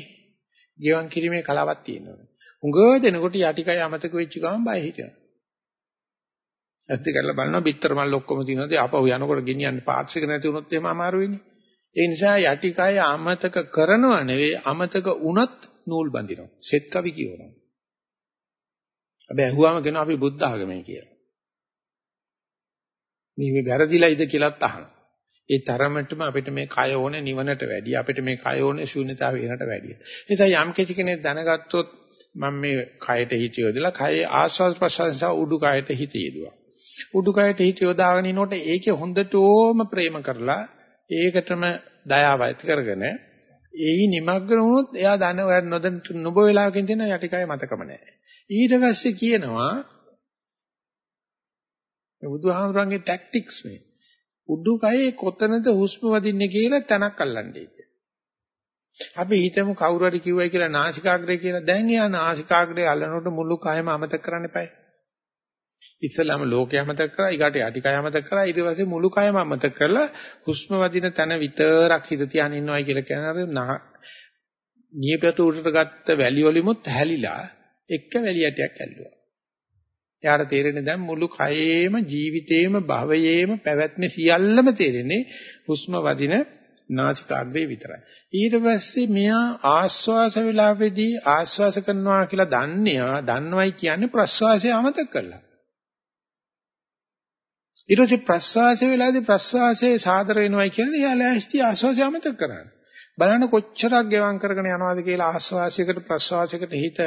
ගෙවන් කිරීමේ කලාවක් තියෙනවා. උඟ දෙනකොට යටිකය අමතක වෙච්ච ගමන් බය හිතෙනවා. ඇත්ත කරලා බලනවා බිත්තර මල් ඔක්කොම තියෙනවාද අපව යනකොට ගෙනියන්න පාර්ට්ස් එක නැති වුණොත් එහෙම අමාරු වෙන්නේ. ඒ නිසා යටිකය අමතක කරනව නෙවෙයි අමතක වුණත් නූල් බඳිනවා. සෙත් කවි කියනවා. හැබැයි අහුවාම කියන අපි බුද්ධ ආගමයි කියලා. මේ වැරදිලායිද කියලාත් අහනවා. ඒ තරමටම අපිට මේ කය ඕනේ නිවනට වැඩිය අපිට මේ කය ඕනේ ශූන්‍යතාව වෙනට වැඩිය. ඒ නිසා යම් කිසි කෙනෙක් දැනගත්තොත් මම මේ කයට හිත යොදලා කයේ ආස්වාද ප්‍රසංස උඩු කයට හිත යොදුවා. උඩු කයට හිත යොදාගෙන ඉනකොට ඒකේ හොඳටම ප්‍රේම කරලා ඒකටම දයාව ඇති කරගෙන ඒයි නිමග්න වුණොත් එයා දන නොදැන නොබ වෙලාවකින් තියෙන යටිකය මතකම නැහැ. ඊට පස්සේ කියනවා බුදුහාමුදුරන්ගේ ටැක්ටික්ස් මේ උඩුකයේ කොතනද හුස්ම වදින්නේ කියලා තැනක් අල්ලන්නේ කියලා. අපි හිතමු කවුරු හරි කිව්වයි කියලා නාසිකාග්‍රය කියලා දැන් එයා නාසිකාග්‍රය අල්ලනකොට මුළු කයම අමතක කරන්න එපායි. ඉස්සලාම ලෝකය අමතක කරා ඊගාට යටිකය අමතක කරා ඊට පස්සේ මුළු කයම අමතක කරලා හුස්ම වදින තැන විතරක් හිත තියාගෙන ඉන්නවයි කියලා කියනවා නියපැතු උඩට ගත්ත වැලි වලිමුත් හැලිලා එක වැලි ඇටයක් ඇල්ලුවා. එයාට තේරෙන්නේ දැන් මුළු කයේම ජීවිතේම භවයේම පැවැත්ම සියල්ලම තේරෙන්නේ හුස්ම වදින නාසිකාග්‍රේ විතරයි. ඊට පස්සේ මෙයා ආශ්වාස වේලාවේදී ආශ්වාස කරනවා කියලා දන්නේ දන්නවයි කියන්නේ ප්‍රශ්වාසය අමතක කරලා. ඊට පස්සේ ප්‍රශ්වාසය වෙලාවේදී ප්‍රශ්වාසයේ සාදර වෙනවයි කියන්නේ එයා ලෑස්ති ආශ්වාසය අමතක කරන්නේ. බලන්න කොච්චරක් ගෙවම් කරගෙන යනවද කියලා ආශ්වාසයකට ප්‍රශ්වාසයකට හිත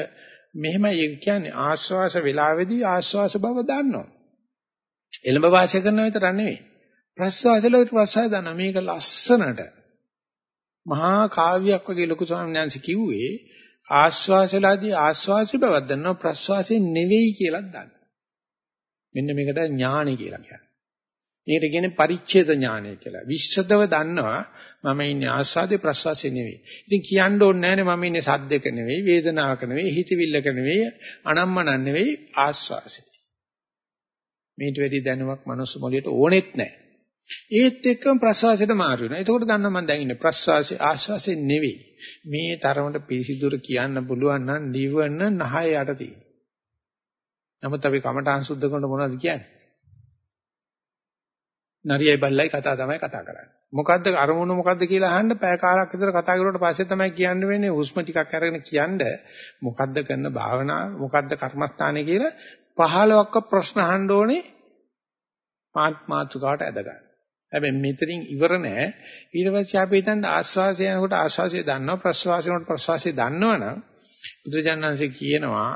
මෙහෙමයි කියන්නේ ආශ්වාස වෙලාවේදී ආශ්වාස බව දන්නවා. එළඹ වාසය කරන විතර නෙවෙයි. ප්‍රශ්වාසවල ප්‍රශ්වාස දන්න මේක ලස්සනට මහා කාව්‍යයක් වගේ ලොකු ස්වාමීන් වහන්සේ කිව්වේ ආශ්වාසලාදී ආශ්වාසි බවක් දන්නවා ප්‍රශ්වාසය නෙවෙයි කියලා දන්නවා. මෙන්න මේකට ඥානෙ කියලා කියන්නේ. මේකට කියන්නේ පරිච්ඡේද ඥානය කියලා. විශ්සදව දන්නවා මම ඉන්නේ ආස්වාදේ ප්‍රසවාසයේ නෙවෙයි. ඉතින් කියන්න ඕනේ නැහැනේ මම ඉන්නේ සද්දක නෙවෙයි, වේදනාවක නෙවෙයි, හිතවිල්ලක නෙවෙයි, අනම්මනක් නෙවෙයි ආස්වාසේ. මේට වැඩි දැනුමක් මනුස්ස මොළයට ඕනෙත් නැහැ. ඒත් එක්කම ප්‍රසවාසයට මාරු වෙනවා. එතකොට දන්නවා මම දැන් ඉන්නේ ප්‍රසවාසයේ ආස්වාසේ නෙවෙයි. මේ තරමට පිරිසිදුර කියන්න පුළුවන් නම් නිවන නහය යට තියෙනවා. නමුත් අපි කමඨාන් සුද්ධ කරනකොට මොනවද කියන්නේ? නරියයි බල්ලයි කතා තමයි කතා කරන්නේ. මොකද්ද අරමුණ මොකද්ද කියලා අහන්න පැය කාලක් විතර කතා කරුවට පස්සේ තමයි කියන්න වෙන්නේ හුස්ම ටිකක් අරගෙන කියන්න මොකද්ද කරන භාවනාව මොකද්ද කර්මස්ථානේ කියලා 15ක ප්‍රශ්න අහන්න ඕනේ මාත් මාතුකාට ඇද ගන්න. හැබැයි මෙතනින් ඉවර නෑ ඊට පස්සේ අපි හිතන්න ආස්වාසය යනකොට ආස්වාසය දන්නවා ප්‍රස්වාසය යනකොට ප්‍රස්වාසය දන්නවනම් බුදුජානනාංශය කියනවා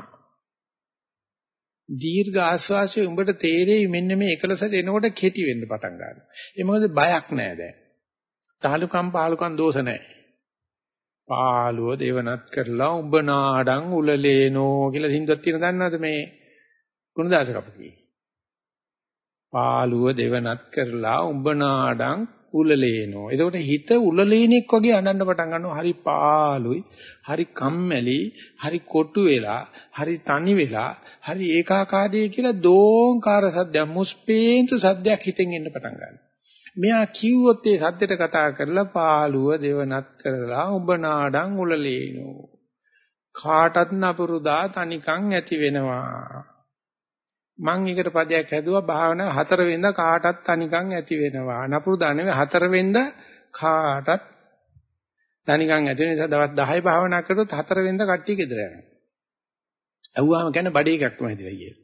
දීර්ඝ ආශ්වාසය උඹට තේරෙයි මෙන්න මේ එකලසට එනකොට කෙටි වෙන්න පටන් ගන්නවා. ඒ මොකද බයක් නැහැ දැන්. තාලුකම් පාලුකම් දෝෂ නැහැ. පාළුව දේවනත් කරලා උඹ නාඩං උලලේනෝ කියලා හින්දුවක් තියෙන දන්නවද මේ ගුණදාස කපුගේ. පාළුව දේවනත් කරලා උඹ නාඩං උලලේනෝ. එතකොට හිත උලලේනෙක් වගේ අනන්න පටන් ගන්නවා. හරි පාළුයි, හරි කම්මැලි, හරි කොටු වෙලා, හරි තනි වෙලා, හරි ඒකාකාරී කියලා දෝංකාර සද්දයක්, මුස්පේන්තු සද්දයක් හිතෙන් එන්න පටන් ගන්නවා. මෙයා කිව්වොත් ඒ සද්දෙට කතා කරලා පාළුව දෙවනත් කරලා උඹ නාඩං උලලේනෝ. කාටත් නපුරුදා තනිකන් ඇති වෙනවා. මං එකට පදයක් හැදුවා භාවනා හතර වෙනද කාටත් තනිකන් ඇති වෙනවා. නපුරු දාන්නේ හතර වෙනද කාටත් තනිකන් ඇති වෙන නිසා දවස් 10 භාවනා කරොත් හතර වෙනද කට්ටිය ගෙදර යනවා. ඇහුවාම කියන්නේ බඩේ එකක්ම හැදිලා කියලා.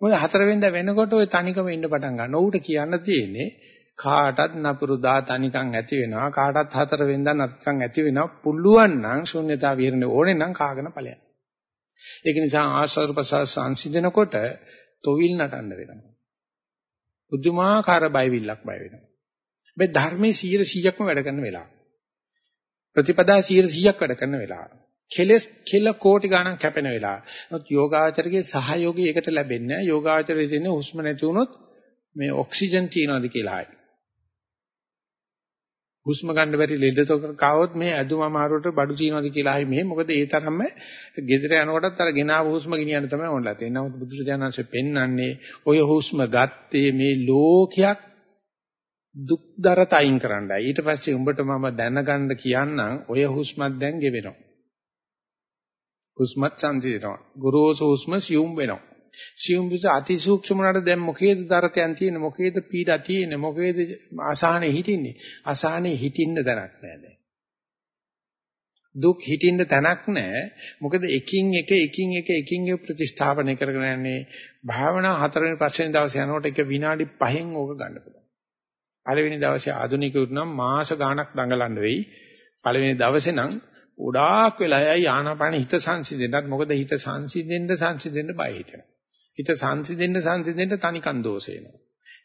මොකද හතර වෙනද වෙනකොට ওই තනිකම ඉන්න පටන් ගන්නවා. ඌට කියන්න තියෙන්නේ කාටත් නපුරු දා තනිකන් ඇති වෙනවා. කාටත් හතර වෙනද නත්කම් ඇති වෙනවා. පුළුවන් නම් ශුන්‍යතාව විහරණය ඕනේ නම් කාගෙන ඵලයක්. ඒක නිසා ආස්වාද ප්‍රසවාස සංසිඳනකොට තොවිල් නටන්න වෙනවා. බුදුමාකාර බයවිල්ලක් බය වෙනවා. මේ ධර්මයේ 100%ක්ම වැඩ කරන වෙලාව. ප්‍රතිපදා 100%ක් වැඩ කරන වෙලාව. කෙලස් කෙල කෝටි ගණන් කැපෙන වෙලාව. නමුත් යෝගාචරයේ සහයෝගය ඒකට ලැබෙන්නේ නැහැ. යෝගාචරයේ තියෙන හුස්ම නැති වුණොත් මේ ඔක්සිජන් තියනවාද කියලා ආයි. හුස්ම ගන්න බැරි ලෙඩතොක කවොත් මේ ඇදුම අමාරුවට බඩු චීනවද කියලා අහයි මෙහෙ මොකද ඒ තරම්ම ගෙදර යනකොටත් අර ගෙනාව හුස්ම ගෙනියන්න තමයි ඕනලා තියෙන්නේ. නමුත් බුදුරජාණන්සේ පෙන්වන්නේ ඔය හුස්ම ගත්තේ මේ ලෝකයක් දුක්දරත අයින් කරන්නයි. ඊට පස්සේ උඹට මම දැනගන්න කියන්නම් ඔය හුස්මත් දැන් ගෙවෙනවා. හුස්මත් සංසිඳනවා. ගුරුසු හුස්ම සියුම් වෙනවා. සියුම් විස අතිසූක්ෂම වුණාට දැන් මොකේද දරතයන් තියෙන්නේ? මොකේද පීඩා තියෙන්නේ? මොකේද අසහනේ හිටින්නේ? අසහනේ හිටින්න තැනක් නැහැ දැන්. දුක් හිටින්න තැනක් නැහැ මොකද එකින් එක එකින් එක එකින් එක ප්‍රතිස්ථාපනය කරගෙන යන්නේ. භාවනා හතරවෙනි පස්වෙනි දවසේ යනකොට එක විනාඩි 5න් ඕක ගන්න පුළුවන්. පළවෙනි දවසේ ආධුනිකයුත් නම් මාස ගාණක් දඟලන්න වෙයි. පළවෙනි දවසේ නම් ගොඩාක් වෙලා ආනාපාන හිත සංසිඳෙන්නත්. මොකද හිත සංසිඳෙන්න සංසිඳෙන්න බය හිතෙනවා. හිත සංසිඳෙන්න සංසිඳෙන්න තනිකන් දෝෂ එනවා.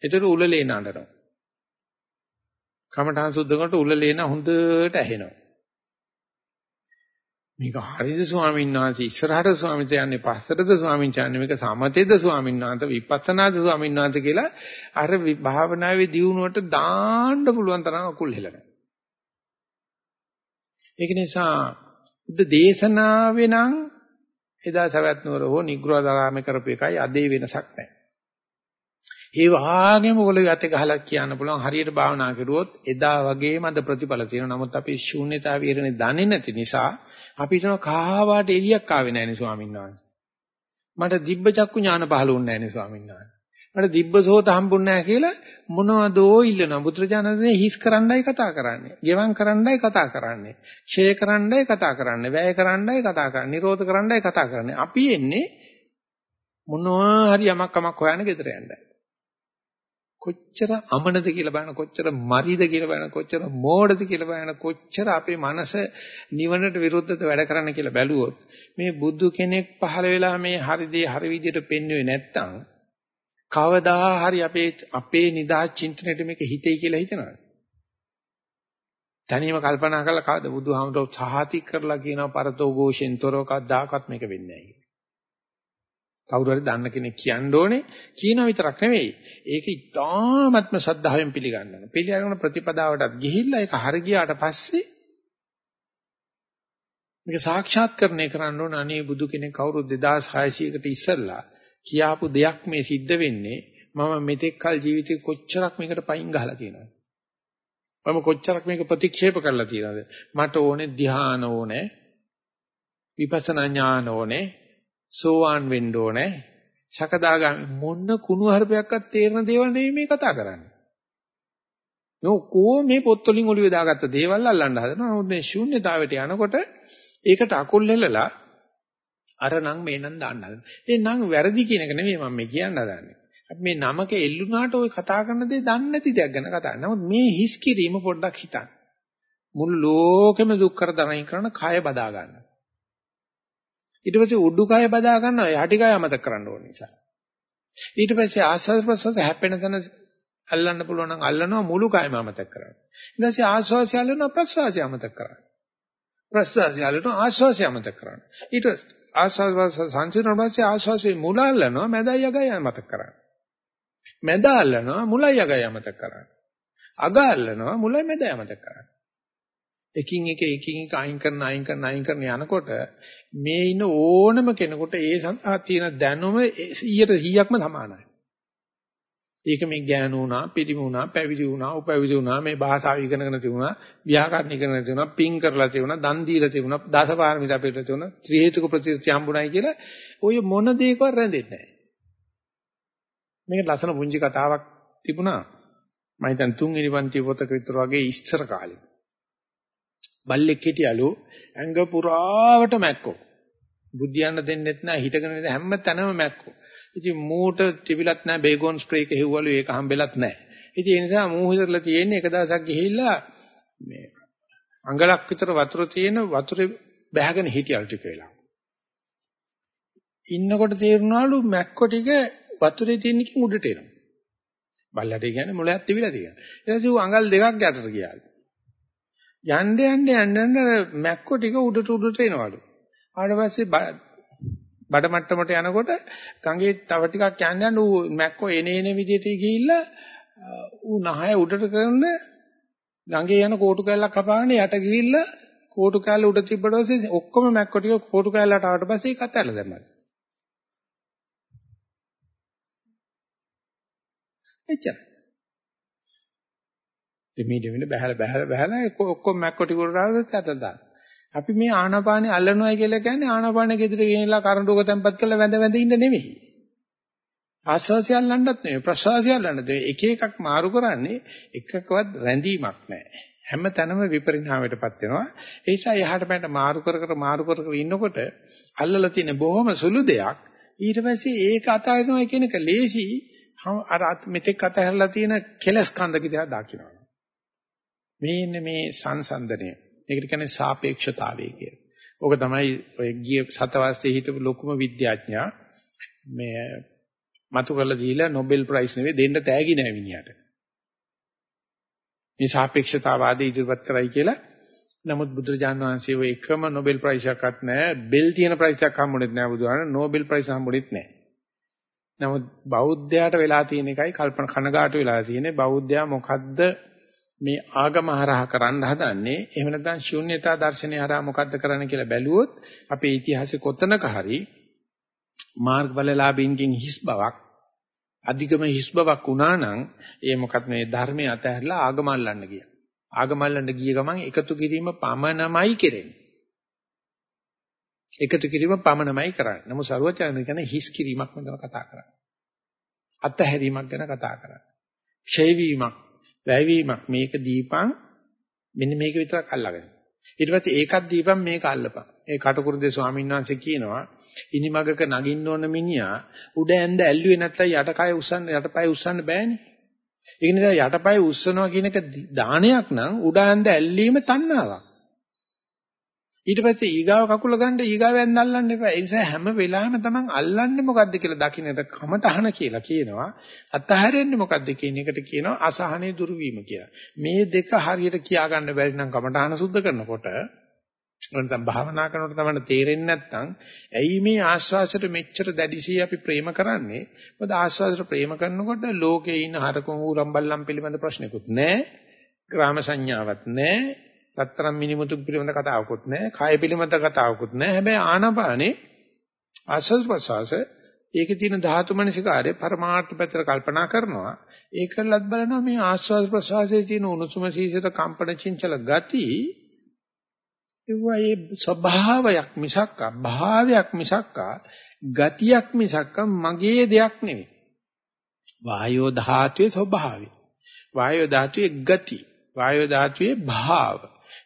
ඒතර උලලේ නඩනවා. කමඨාන් සුද්ධ කරනකොට උලලේන හොඳට ඇහෙනවා. මේක හරිද ස්වාමීන් වහන්සේ ඉස්සරහට ස්වාමීන් වහන්සේ යන්නේ පස්සටද ස්වාමීන් වහන්සේ මේක සමතේද ස්වාමීන් වහන්සේ විපස්සනාද ස්වාමීන් වහන්සේ කියලා අර භාවනාවේ දියුණුවට දාන්න පුළුවන් තරම් අකුල් හෙලනවා. ඒක නිසා බුද්ධ දේශනාවේ නම් එදා සවැත් නුවර හෝ නිග්‍රහදාරාමේ කරපු එකයි අදේ වෙනසක් නැහැ. ඒ වගේම ඔයගොල්ලෝ යත් ගහලා කියන්න පුළුවන් හරියට භාවනා කරුවොත් එදා වගේම අද ප්‍රතිඵල තියෙනවා. නමුත් අපි ශූන්‍යතාවය ඉරනේ දන්නේ නැති නිසා අපි හිතන කහවාට එළියක් ආවේ නැහැ නේ ස්වාමීන් වහන්සේ. මට දිබ්බ චක්කු ඥාන පහළ වුණේ නැහැ නේ ස්වාමීන් වහන්සේ. මට දිබ්බසෝත හම්බුන්නේ නැහැ කියලා මොනවදෝ ඉල්ලනවා. බුදුරජාණන්සේ හිස් කරන්නයි කතා කරන්නේ. ගෙවම් කරන්නයි කතා කරන්නේ. ඡය කරන්නයි කතා කරන්නේ. වැය කරන්නයි කතා කරන්නේ. නිරෝධ කරන්නයි කතා කරන්නේ. අපි එන්නේ මොනවා හරි යමක් කමක් හොයන්න ගෙදර යන්නයි. කොච්චර අමනද කියලා බලන කොච්චර මරිද කියලා බලන කොච්චර මෝඩද කියලා බලන කොච්චර අපේ මනස නිවනට විරුද්ධව වැඩ කරන්න කියලා බැලුවොත් මේ බුදු කෙනෙක් පහළ වෙලා මේ හරි දේ හරි විදියට පෙන්වුවේ නැත්තම් කවදා හරි අපේ අපේ නිදා චින්තනෙට මේක හිතෙයි කියලා හිතනවා. තනියම කල්පනා කරලා කවද බුදුහාමුදුරුවෝ සහති කරලා කියනවා පරතෝ ഘോഷෙන් තොරව කවදාකවත් මේක වෙන්නේ නැහැ. කවුරු හරි දන්න කෙනෙක් කියන්න ඕනේ කියන විතරක් නෙවෙයි. ඒක ඉතාමත්ම සද්ධාවෙන් පිළිගන්නවා. පිළිගන්න ප්‍රතිපදාවටත් ගිහිල්ලා ඒක හරි ගියාට පස්සේ මේක සාක්ෂාත්කරණය කරන්න ඕන අනේ බුදු කෙනෙක් කවුරු 2600කට ඉස්සෙල්ලා කියාපු දෙයක් මේ සිද්ධ වෙන්නේ මම මෙතෙක් කල ජීවිතේ කොච්චරක් මේකට පයින් ගහලා තියෙනවද මම කොච්චරක් මේක ප්‍රතික්ෂේප කරලා තියෙනවද මට ඕනේ ධ්‍යාන ඕනේ විපස්සනා ඥාන ඕනේ සෝවාන් වෙන්න ඕනේ. සකදාගාමි මොන්න කුණු හරපයක්වත් තේරෙන දේවල් නෙවෙයි මේ කතා කරන්නේ. නෝ කෝ මේ පොත්වලින් ඔලිය දාගත්ත දේවල් අල්ලන්න හදනවා. නමුත් මේ ශූන්‍යතාවයට යනකොට ඒකට අකුල් හෙලලා අර නම් මේ නම් දාන්න හදනවා. ඒ නම් වැරදි කියන එක නෙවෙයි මම මේ කියන්න හදන්නේ. අපි මේ නමක එල්ලුනාට ওই කතා කරන දේ දන්නේ නැති දෙයක් ගැන කතා කරනවා. නමුත් මේ හිස් කිරීම පොඩ්ඩක් හිතන්න. මුළු ලෝකෙම දුක් කර දරමින් කරන කය බදා ගන්නවා. ඊට පස්සේ උඩුකය බදා ගන්නවා යටිකය අමතක කරන්න ඕන නිසා. ඊට පස්සේ ආස්වාද ප්‍රසවාස හැපෙන තැන අල්ලන්න පුළුවන් නම් අල්ලනවා මුළු කයම අමතක කරනවා. ඊට පස්සේ ආස්වාසය අල්ලනවා ප්‍රසවාසය අමතක කරනවා. ප්‍රසවාසය අල්ලනවා ආස්වාසය අමතක කරනවා. ඊට ආස්වාද සංසිඳන පස්සේ ආස්වාසයේ මුල අල්ලනවා මැදයි අගයි අමතක කරනවා. මැද අල්ලනවා මුලයි අගයි අමතක කරනවා. අග අල්ලනවා මුලයි මැදයි අමතක කරනවා. එකින් එක එකින් එක අයින් කරන අයින් කරන අයින් කරන යනකොට මේ ඉන්න ඕනම කෙනෙකුට ඒ සඳහා තියෙන දැනුම 100%ක්ම සමානයි. ඒක මේ ඥාන වුණා, පිටිමු වුණා, පැවිදි වුණා, උපැවිදි වුණා, මේ භාෂාව ඉගෙනගෙන තිබුණා, ව්‍යාකරණ ඉගෙනගෙන තිබුණා, පින් කරලා තිබුණා, දන් දීලා තිබුණා, දසපාරමිතා පිළිපද තිබුණා, ත්‍රි හේතුක ප්‍රතිචාර හම්බුණයි කියලා ඔය මොන දෙයකවත් රැඳෙන්නේ නැහැ. මේක ලස්සන පුංචි කතාවක් තිබුණා. මම හිතන් තුන්වෙනි පන්ති පොතක විතර වගේ ඉස්සර කාලේ. බල්ලෙක් හිටියලු ඇඟ පුරාවට මැක්කෝ. බුද්ධියන්න දෙන්නෙත් නැහැ හිටගෙන ඉඳ හැම තැනම මැක්කෝ. ඉතින් මූට තිබිලත් නැහැ බේගොන් ස්ප්‍රේ එක හෙව්වලු ඒක හම්බෙලත් නැහැ. ඉතින් ඒ නිසා මූ හිතරලා තියෙන්නේ එක දවසක් ගිහිල්ලා මේ අඟලක් විතර වතුර තියෙන වතුරේ බැහැගෙන හිටියලු ටික වෙලා. ඉන්නකොට තේරුණාලු මැක්කෝ ටික වතුරේ තියෙන එකකින් උඩට එනවා. බල්ලට කියන්නේ මොලයක් තිබිලා තියෙනවා. ඊට පස්සේ ඌ අඟල් දෙකක් යටට ගියාලු. යන්න යන්න යන්න යන්න මැක්කෝ ටික උඩට උඩට එනවලු. ආවට පස්සේ බඩ මට්ටමට යනකොට ගඟේ තව ටිකක් යන්න යන්න ඌ මැක්කෝ එන එන විදිහට ගිහිල්ලා ඌ නහය උඩට කරන ගඟේ යන කෝටු කැල්ලක් කපාගෙන යට ගිහිල්ලා කෝටු කැල්ල උඩ තිබ්බට පස්සේ ඔක්කොම මැක්කෝ ටික කෝටු කැල්ලට ආවට පස්සේ ඒකත් ඇරලා දැම්මා. එච්චරයි. දෙමී දෙමින බහැල බහැල බහැල ඔක්කොම මැක්කොටි කුරාවද සැටදා. අපි මේ ආනාපානෙ අල්ලනවා කියලා කියන්නේ ආනාපානෙ ගෙදර ගෙනලා කරඬුක තැම්පත් කරලා වැඳ වැඳ ඉන්න නෙමෙයි. ආස්වාසිය අල්ලන්නත් නෙමෙයි ප්‍රසවාසිය අල්ලන්නත් නෙමෙයි එක එකක් මාරු කරන්නේ එකකවත් රැඳීමක් නැහැ. හැම තැනම විපරිණාමයටපත් වෙනවා. ඒ නිසා යහට පැනට මාරු කර කර මාරු කර කර ඉන්නකොට අල්ලලා තියෙන බොහොම සුළු දෙයක් ඊට පස්සේ ඒක අතාරිනවා කියන එක ලේසි අර මෙතෙක් අතහැරලා තියෙන කෙලස් කන්දක දිහා දකිනවා. මේ ඉන්නේ මේ සංසන්දනය. ඒකට කියන්නේ සාපේක්ෂතාවය කියලා. ඕක තමයි ඔය ගිය සතවර්ෂයේ හිටපු ලොකුම විද්‍යාඥයා මේ මතු කරලා දීලා Nobel Prize නෙවෙයි දෙන්න තෑගි නෑ විනියට. මේ සාපේක්ෂතාවාදී ඉදිරිපත් කරයි කියලා නමුත් බුදුරජාන් වහන්සේ ඔය එකම Nobel Prize එකක්වත් නැහැ බෙල් තියෙන prize එකක් හම්බුනේත් නැහැ බුදුහාම Nobel Prize හම්බුනේත් නැහැ. නමුත් බෞද්ධයාට වෙලා තියෙන එකයි කල්පන කනගාටු වෙලා තියෙන්නේ බෞද්ධයා මොකද්ද මේ ආගම හරහා කරන්න හදන්නේ එහෙම නැත්නම් ශූන්‍යතා දර්ශනය හරහා මොකද්ද කරන්න කියලා බැලුවොත් අපේ ඉතිහාසෙ කොතනක හරි මාර්ගඵලලාභින්ගෙන් හිස් බවක් අධිකම හිස් බවක් වුණා නම් ඒ මොකක්ද මේ ධර්මයේ අතහැරලා ආගම අල්ලන්න ගියා. ආගම අල්ලන්න ගිය ගමන් එකතු කිරීම පමණමයි කෙරෙන්නේ. එකතු කිරීම පමණමයි කරන්නේ. නමුත් සරුවචන කියන්නේ හිස් කිරීමක් ගැන කතා කරන්නේ. අත්හැරීමක් ගැන කතා කරන්නේ. ක්ෂය වීමක්, වැයවීමක් මේක දීපං මෙන්න මේක විතරක් අල්ලගෙන. ඊට පස්සේ ඒකත් දීපං මේක අල්ලපන්. ඒ කටුකුරුදේ ස්වාමීන් වහන්සේ කියනවා ඉනිමගක නගින්න ඕන මිනිහා උඩ ඇඳ ඇල්ලුවේ නැත්නම් යටකය උස්සන්න යටපය උස්සන්න බෑනේ. ඒ නිසා යටපය උස්සනවා කියන එක දානයක් නම් උඩ ඇඳ ඇල්ලීම තණ්හාවක්. ඊට පස්සේ ඊගාව කකුල ගන්න ඊගාවෙන් අල්ලන්න එපා. ඒ නිසා හැම වෙලාවෙම තමන් අල්ලන්නේ මොකද්ද කියලා දකින්නට කමටහන කියලා කියනවා. අතහැරෙන්නේ මොකද්ද කියන එකට කියනවා අසහනේ දුරු වීම කියලා. මේ දෙක හරියට කියා ගන්න බැරි නම් කමටහන සුද්ධ කරනකොට නැත්නම් භාවනා කරනකොට තමයි තේරෙන්නේ නැත්නම් ඇයි මේ ආස්වාසයට මෙච්චර දැඩිසී අපි ප්‍රේම කරන්නේ? මොකද ආස්වාසයට ප්‍රේම කරනකොට ලෝකේ ඉන්න හරකුන් ඌරම් බල්ලම් පිළිබඳ ප්‍රශ්නකුත් නැහැ. ග්‍රාම සංඥාවක් නැහැ. රත්තරන් මිනිමුතු පිළිබඳ කතාවකුත් නැහැ. කාය පිළිබඳ කතාවකුත් නැහැ. හැබැයි ආනාපානේ ආස්වාද ප්‍රසවාස ඒකේ තියෙන ධාතු මනසිකාරේ පරමාර්ථ පැත්තට කල්පනා කරනවා. ඒකලත් බලනවා මේ ආස්වාද ප්‍රසවාසයේ තියෙන උණුසුම සීසත කම්පන චංචල ගති ඒවා ඒ ස්වභාවයක් මිසක් භාවයක් මිසක් ගතියක් මිසක් මගේ දෙයක් නෙවෙයි. වායෝ ධාතුවේ ස්වභාවය. වායෝ ධාතුවේ ගති. වායෝ ධාතුවේ භාව.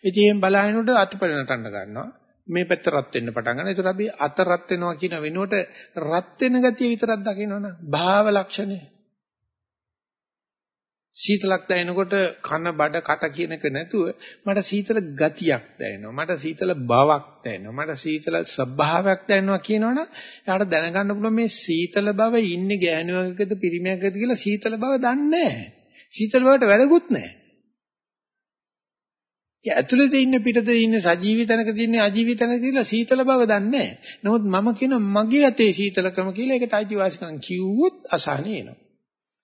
ඉතින් එහෙන් බලහිනකොට අතපෙරනටන්න ගන්නවා. මේ පැත්ත රත් වෙන්න පටන් ගන්නවා. ඒතර අපි අත රත් වෙනවා කියන වෙනුවට රත් වෙන ගතිය විතරක් දකිනවනේ. භාව ලක්ෂණය. සීතලක් දැනෙනකොට කන බඩ කට කියන එක නැතුව මට සීතල ගතියක් දැනෙනවා. මට සීතල බවක් දැනෙනවා. මට සීතල ස්වභාවයක් දැනෙනවා කියනවනම් එයාට දැනගන්න පුළුවන් මේ සීතල බව ඉන්නේ ගෑනුවකද පිරිමියකද කියලා සීතල බව දන්නේ නැහැ. සීතල බවට වැඩකුත් නැහැ. ඒ ඇතුළත ඉන්න පිටත ඉන්න සජීවී තැනක තියෙන අජීවී තැනක කියලා සීතල බව දන්නේ නමුත් මම කියන මගේ අතේ සීතලකම කියලා ඒකට අයිතිවාසිකම් කිව්වොත් අසහනේ එනවා.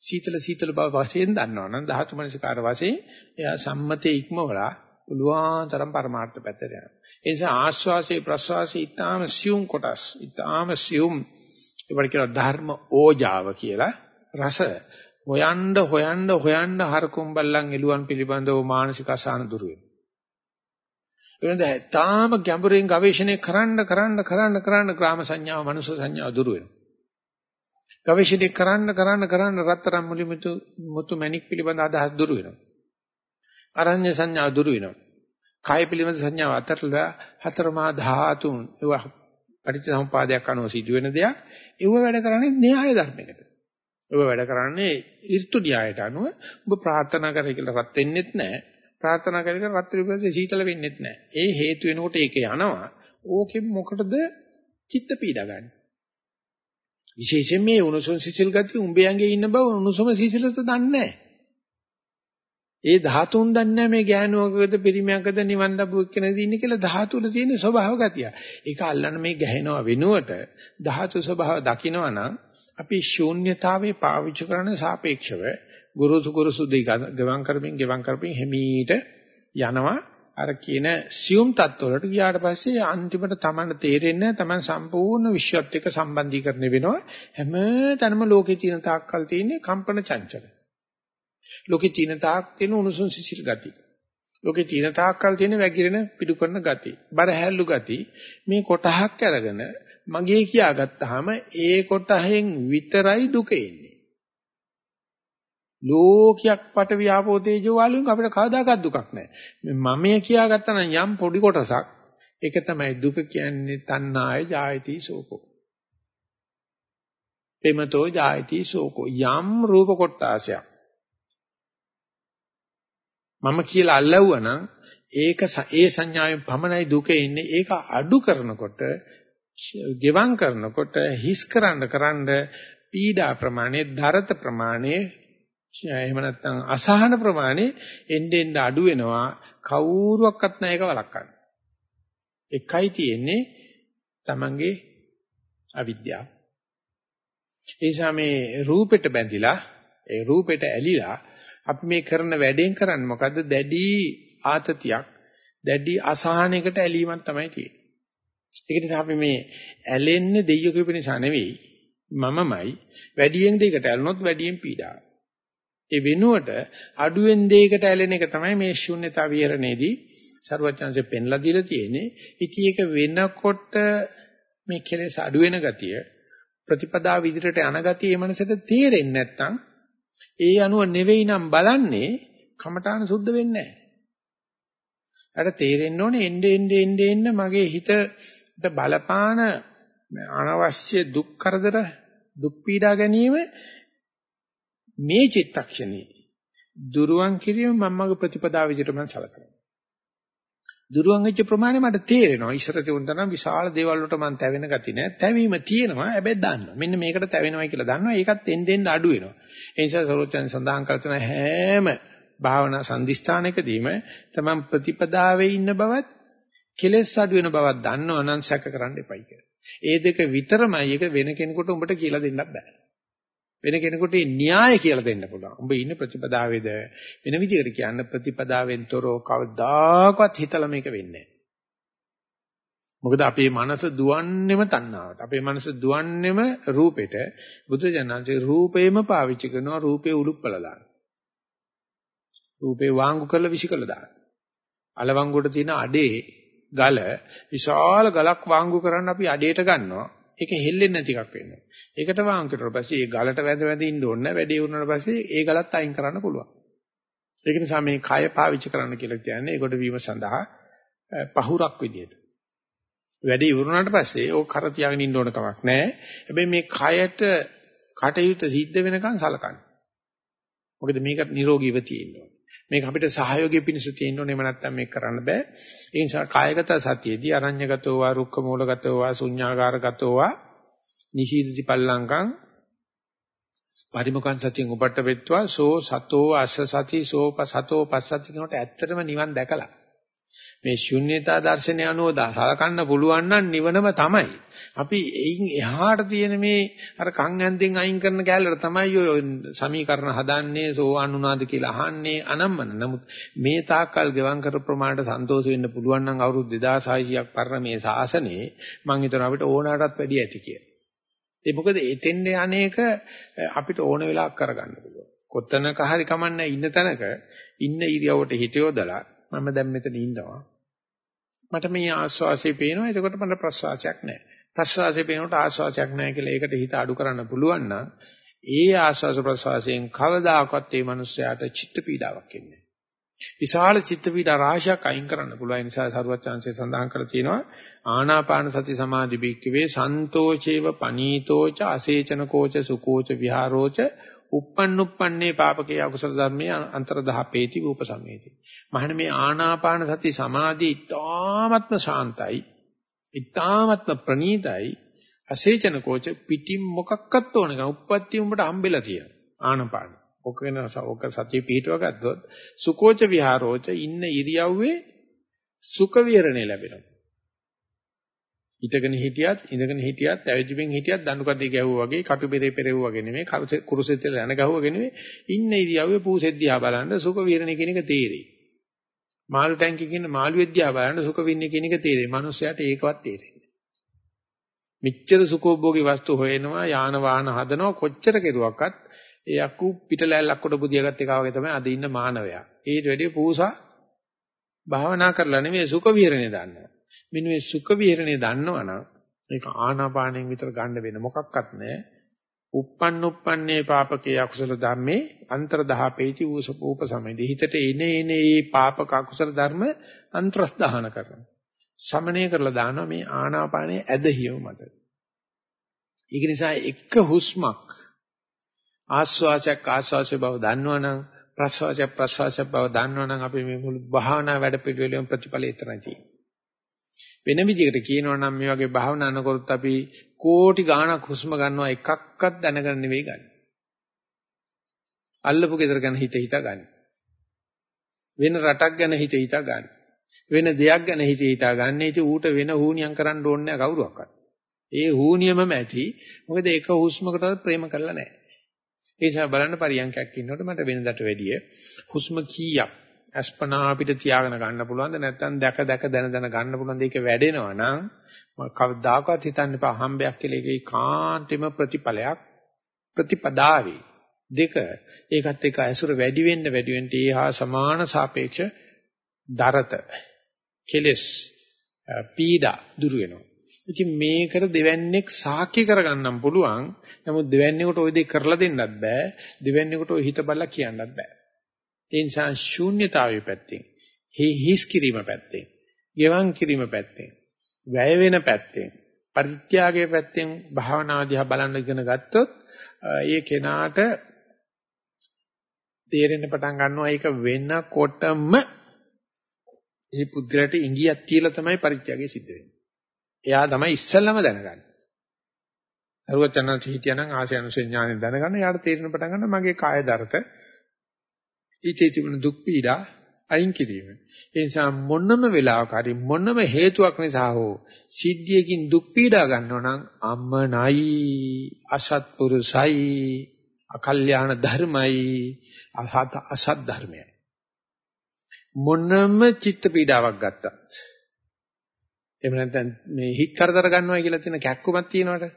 සීතල සීතල බව වශයෙන් දන්නවනම් ධාතු මනසිකාර වශයෙන් එයා සම්මතේ ඉක්මවලා පුළුවන් තරම් පරමාර්ථ පැත්තට යනවා. ඒ නිසා ආශ්වාසයේ ප්‍රශ්වාසයේ ඊටාම සියුම් කොටස් ඊටාම සියුම් ඒවට කියනවා ධර්ම ඕජාව කියලා රස හොයන්න හොයන්න හොයන්න හරකුම්බල්ලන් එළුවන් පිළිබඳව මානසික අසහන දුර වෙනවා. වෙනද තාම ගැඹුරින් ගවේෂණය කරන්න කරන්න කරන්න කරන්න ග්‍රාම සංඥාව මනුෂ්‍ය සංඥාව දුර වෙනවා. ගවේෂණය කරන්න කරන්න කරන්න රත්තරන් මුලිමුතු මුතු මණික් පිළිබඳ අදහස් දුර වෙනවා. අරඤ්‍ය සංඥාව දුර වෙනවා. කාය පිළිබඳ සංඥාව අතරලා හතරමා ධාතුන් ඒවා පටිච්චසමුපාදයක් අනුව සිදුවෙන දෙයක්. ඒව වැඩ කරන්නේ න්‍යාය ධර්මයකට. ඒව වැඩ කරන්නේ ඍතු න්‍යායට අනුව ඔබ ප්‍රාර්ථනා කරේ කියලා රත් වෙන්නෙත් නැහැ. ප්‍රාර්ථනා කරගෙන රත්තරි ප්‍රදේශ සීතල වෙන්නේ නැහැ. ඒ හේතු වෙනකොට ඒක යනවා. ඕකෙන් මොකටද චිත්ත පීඩා ගන්න? විශේෂයෙන් මේ උණුසුම් සිසිල් ගතිය උඹයන්ගේ ඉන්න බව උණුසුම සිසිලස දන්නේ නැහැ. ඒ ධාතුන් දන්නේ මේ ගෑනුවකද පිරිමියකද නිවන් දබුවක් කෙනෙක් ඉන්නේ කියලා ධාතුල තියෙන ස්වභාව ගතිය. ඒක අල්ලන්න මේ ගැහෙනවා වෙනුවට ධාතු ස්වභාව දකිනවා නම් අපි ශූන්‍යතාවේ පාවිච්චි කරන සාපේක්ෂව ගුරුසු ගුරුසු දෙයි ගවන් කරමින් ගෙවන් කරමින් හිමීට යනවා. අර කියන සියුම් තත්ත්වවලට ගියාට පස්සේ අන්තිමට Taman තේරෙන්නේ Taman සම්පූර්ණ විශ්වත් එක්ක සම්බන්ධීකරණය වෙනවා. හැම තැනම ලෝකේ තියෙන තාක්කල් තියෙන්නේ කම්පන චංචල. ලෝකේ තියෙන තාක් තියෙන උණුසුම් සිසිල් ගති. ලෝකේ තියෙන තාක්කල් තියෙන වැగిරෙන පිටු කරන ගති. බර හැල්ලු ගති. මේ කොටහක් අරගෙන මගේ කියාගත්තාම ඒ කොටහෙන් විතරයි දුක එන්නේ ලෝකයක් පට ව්‍යාපෝ තේජෝ වාලුවෙන් අපිට කවදාකවත් දුකක් නැහැ. මේ මමයේ කියාගත්තා නම් යම් පොඩි කොටසක් ඒක තමයි දුක කියන්නේ තණ්හාය ජායති සෝකෝ. එමතෝ ජායති සෝකෝ යම් රූප කොටාසයක්. මම කියලා අල්ලවුවා නම් ඒක ඒ සංඥාවෙන් පමණයි දුක ඉන්නේ. ඒක අඩු කරනකොට ගෙවම් කරනකොට හිස් කරන්න කරන්න පීඩා ප්‍රමාණය, දරත ප්‍රමාණය එහෙම නැත්නම් අසහන ප්‍රමාණය එන්න එන්න අඩු වෙනවා කවුරුවක්වත් නැහැ ඒක වළක්වන්න. එකයි තියෙන්නේ Tamange අවිද්‍යාව. ඒ නිසා මේ රූපෙට බැඳිලා ඒ රූපෙට ඇලිලා අපි මේ කරන වැඩෙන් කරන්නේ මොකද්ද දැඩි ආතතියක් දැඩි අසහනයකට ඇලීමක් තමයි තියෙන්නේ. ඒක නිසා අපි මේ ඇලෙන්නේ දෙයියෝ කියපු නිසා නෙවෙයි මමමයි වැඩියෙන් දෙයකට ඇලුනොත් වැඩියෙන් පීඩාවක්. ඒ වෙනුවට අඩුවෙන් දෙයකට ඇලෙන එක තමයි මේ ශුන්‍යතා විහරණයේදී සරුවචනසේ පෙන්ලා දීලා තියෙන්නේ. ඉතින් ඒක වෙනකොට මේ කෙලෙස් අඩු වෙන ගතිය ප්‍රතිපදාව විදිහට යන ගතිය මේ මනසට තේරෙන්නේ නැත්නම් ඒ අනුව නෙවෙයි නම් බලන්නේ කමඨාන සුද්ධ වෙන්නේ නැහැ. අර තේරෙන්න ඕනේ එnde ende ende ende මගේ හිතට බලපාන අනවශ්‍ය දුක් කරදර දුක් පීඩා ගැනීම මේ චිත්තක්ෂණේ දුරුවන් කිරීම මමගේ ප්‍රතිපදාව විදිහට මම සලකනවා. දුරුවන් වෙච්ච ප්‍රමාණය මට තේරෙනවා. ඉස්සර තිබුණා නම් විශාල දේවල් වලට මම තැවෙන ගති නෑ. තැවීම තියෙනවා. හැබැයි දන්නවා. මෙන්න මේකට තැවෙනවයි කියලා දන්නවා. ඒකත් එන්න එන්න අඩු වෙනවා. ඒ නිසා සරෝජන සඳහන් කරන හැම භාවනා සම්දිස්ථානකදීම තමන් ප්‍රතිපදාවේ ඉන්න බවත් කෙලෙස් අඩු වෙන බවක් දන්නව නම් සැක කරන්න එපයි කියලා. ඒ දෙක විතරමයි ඒක වෙන කෙනෙකුට උඹට කියලා දෙන්නත් බෑ. වෙන කෙනෙකුට න්‍යාය කියලා දෙන්න පුළුවන්. උඹ ඉන්න ප්‍රතිපදාවේද වෙන විදිහකට කියන්න ප්‍රතිපදාවෙන් තොරව කවදාකවත් හිතලා මේක වෙන්නේ මොකද අපේ මනස දුවන්නේම තණ්හාවට. අපේ මනස දුවන්නේම රූපෙට. බුදුජානන්සේ රූපේම පාවිච්චි කරනවා රූපේ උලුප්පලා දාන. රූපේ වාංගු කරලා විසි කරලා දාන. අලවංගුවට තියෙන අඩේ ගල විශාල ගලක් වාංගු කරන්න අපි අඩේට ගන්නවා. ඒක හෙල්ලෙන්නේ නැති එකක් වෙනවා. ඒකට වාං කරලා පස්සේ ඒ ගලට වැඳ වැඳ ඉන්න ඕනේ නැහැ. වැඩේ වුණාට පස්සේ ඒ ගලත් අයින් කරන්න පුළුවන්. ඒක නිසා මේ කය පාවිච්චි කරන්න කියලා කියන්නේ ඒකට වීම සඳහා පහුරක් විදියට. වැඩේ ඉවරුණාට පස්සේ ඕක කර තියාගෙන ඉන්න ඕන කමක් නැහැ. හැබැයි මේ කයට කටයුතු සිද්ධ වෙනකන් සලකන්න. මොකද මේක නිරෝගීව තියෙන්න ඕනේ. මේක අපිට සහයෝගය පිණිස තියෙන්න ඕනේ එහෙම නැත්නම් මේක කරන්න බෑ. ඒ නිසා කායගත සතියේදී අරඤ්‍යගතෝ වා රුක්ක මූලගතෝ වා ශුඤ්ඤාකාරගතෝ වා නිශීදති පල්ලංකං පරිමුඛං සතියෙන් උපට්ඨ වෙත්වා සෝ සතෝ අස්ස සති සෝ පසතෝ පස්සති කියනකොට ඇත්තටම නිවන් දැකලා මේ ශුන්‍යතා දර්ශනය අනුව සලකන්න පුළුවන් නම් නිවනම තමයි. අපි එයින් එහාට තියෙන මේ අර කන් ඇන්දෙන් අයින් කරන කැලලට තමයි ඔය සමීකරණ හදන්නේ සෝවන් උනාද කියලා අහන්නේ අනම්මන. නමුත් මේ තාක්කල් ගෙවම් කර ප්‍රමාණයට සන්තෝෂ වෙන්න පුළුවන් නම් අවුරුදු 2600ක් පරණ මේ ශාසනයේ මම හිතනවා අපිට ඕනකටත් වැඩි ඇති කියලා. ඒ මොකද එතෙන්ද අනේක අපිට ඕන වෙලාවක් කරගන්න පුළුවන්. කොතනක හරි කමන්නේ ඉන්න තැනක ඉන්න ඉරියවට හිත යොදලා මම දැන් මෙතන ඉන්නවා. මට මේ ආස්වාසිය පේනවා. එතකොට මට ප්‍රසවාසයක් නැහැ. ප්‍රසවාසය පේනකොට ආස්වාසයක් නැහැ කියලා ඒකට හිත අඩු කරන්න පුළුවන් නම් ඒ ආස්වාස ප්‍රසවාසයෙන් කවදාකවත් මේ මිනිස්යාට චිත්ත පීඩාවක් එන්නේ විශාල චිත්ත පීඩා රාශියක් අයින් කරන්න පුළුවන්. නිසා සරුවත් chance සඳහන් කරලා තියෙනවා ආනාපාන සති සමාධි බික්කවේ සන්තෝචේව පනීතෝච අසේචන කෝච සුකෝච විහාරෝච uppannuppanne papake akusala dharme අන්තරදහපේති උපසමේති. මහණ මේ ආනාපාන සති සමාධිය ඊ타ත්ම ශාන්තයි. ඊ타ත්ම ප්‍රණීතයි. අසේචන කෝච පිටින් මොකක්වත් ඕන නැහැ. උප්පත්ති උඹට හම්බෙලා තියෙනවා. ආනාපාන. ඔක වෙන ඔක සතිය පිටව ගත්තොත් සුකෝච විහාරෝච ඉන්න ඉරියව්වේ සුඛ විහරණය ලැබෙනවා. හිටගෙන හිටියත් ඉඳගෙන හිටියත් ඇවිදින්මින් හිටියත් දණුකඩේ ගැහුවා වගේ කටු බෙරේ පෙරෙව්වා වගේ නෙමෙයි කුරුසෙත් යන ගහුවා නෙමෙයි ඉන්න ඉරියව්වේ පූසෙද්දියා බලන්න සුඛ විහරණය කියන එක තේරෙයි. මාළු ටැංකිය කියන මාළුවෙක් දිහා බලන්න සුඛ වින්නේ කියන එක තේරෙයි. මිනිස්සයාට ඒකවත් තේරෙන්නේ නැහැ. මෙච්චර සුඛෝභෝගී වස්තු හොයනවා යාන වාහන හදනවා කොච්චර කෙරුවක්වත් ඒ අකු පිටලැල්ලක් කොට බුදියාගත් එක වගේ තමයි අද ඉන්න මානවයා. ඊට වැඩිය පූසා භාවනා කරලා නෙමෙයි සුඛ විහරණය දන්නවා. මෙන්න මේ සුඛ විහරණය දන්නවනම් ඒක ආනාපාණයෙන් විතර ගන්න වෙන මොකක්වත් නැහැ. uppන්න uppන්නේ පාපකේ අකුසල ධර්මේ අන්තර්දහපේති ඌප සමෙදි හිතට එනේ එනේ මේ පාපක අකුසල ධර්ම අන්තරස්දාහන කරනවා. සමනය කරලා දානවා මේ ආනාපානයේ ඇදහියම මත. ඒක නිසා එක හුස්මක් ආස්වාසයක් ආස්වාසය බව දන්නවනම් ප්‍රසවාසයක් ප්‍රසවාසයක් බව දන්නවනම් අපි මේ මුළු භාවනා වැඩ පිළිවෙලෙම ප්‍රතිඵල එතරම් තියෙනවා. වෙන විදිහකට කියනවා නම් මේ වගේ භාවනා කරනකොට අපි කෝටි ගාණක් හුස්ම ගන්නවා එකක්වත් දැනගන්න නෙවෙයි ගන්න. අල්ලපු ගෙදර ගැන හිත හිත ගන්න. වෙන රටක් ගැන හිත හිත ගන්න. වෙන දෙයක් ගැන හිත හිත ගන්න. ඉතින් ඌට වෙන හුනියම් කරන්න ඕනේ නැහැ කවුරුවක්වත්. ඒ හුනියමම ඇති. මොකද එක හුස්මකටවත් ප්‍රේම කරලා නැහැ. ඒ නිසා බලන්න පරියන්කයක් ඉන්නකොට මට වෙනදට වැඩිය හුස්ම කීයක් අස්පනා අපිට තියාගෙන ගන්න පුළුවන්ද නැත්නම් දැක දැක දන දන ගන්න පුළුවන්ද ඒක වැඩෙනවා නම් කවදාකවත් හිතන්න එපා හම්බයක් කියලා ඒකේ කාන්තිම ප්‍රතිඵලයක් ප්‍රතිපදාවේ දෙක ඒකත් එක්ක ඇසුර වැඩි වෙන්න වැඩි වෙන්න ඒ හා සමාන සාපේක්ෂ දරත කෙලස් පීඩා දුරු වෙනවා. ඉතින් මේකට දෙවන්නේක් සාක්ෂි කරගන්නම් පුළුවන්. නමුත් දෙවන්නේකට ওই දේ කරලා දෙන්නත් බෑ. දෙවන්නේකට ওই හිත බලලා කියන්නත් බෑ. ඒ නිසා ශූන්‍යතාවයේ පැත්තෙන්, හිස් කිරීම පැත්තෙන්, ගෙවන් කිරීම පැත්තෙන්, වැය වෙන පැත්තෙන්, පරිත්‍යාගයේ පැත්තෙන් භාවනා දිහා බලන්න ඉගෙන ගත්තොත් ඒ කෙනාට තේරෙන්න පටන් ගන්නවා ඒක වෙනකොටම මේ පුද්ගලයාට ඉංගියක් තියලා තමයි පරිත්‍යාගය සිද්ධ වෙන්නේ. එයා තමයි ඉස්සෙල්ලම දැනගන්නේ. අරුවචනන්ත හිටියනම් ආසය අනුසය ඥානෙ දැනගන්න එයාට තේරෙන පටන් ගන්නවා මගේ කාය දරත ඊටේ තිබුණ දුක් පීඩා අයින් කිරීම. ඒ නිසා මොනම වෙලාවක හරි මොනම හේතුවක් නිසා හෝ සිද්ධියකින් දුක් පීඩා ගන්නවා නම් අම්මනයි අසත්පුරුසයි අකල්‍යාණ ධර්මයි අහත අසත් ධර්මයයි. මොනම චිත්ත පීඩාවක් ගත්තත් එහෙම නැත්නම් මේ හිත කරදර ගන්නවා කියලා තියෙන කැක්කුමක් තියෙනවට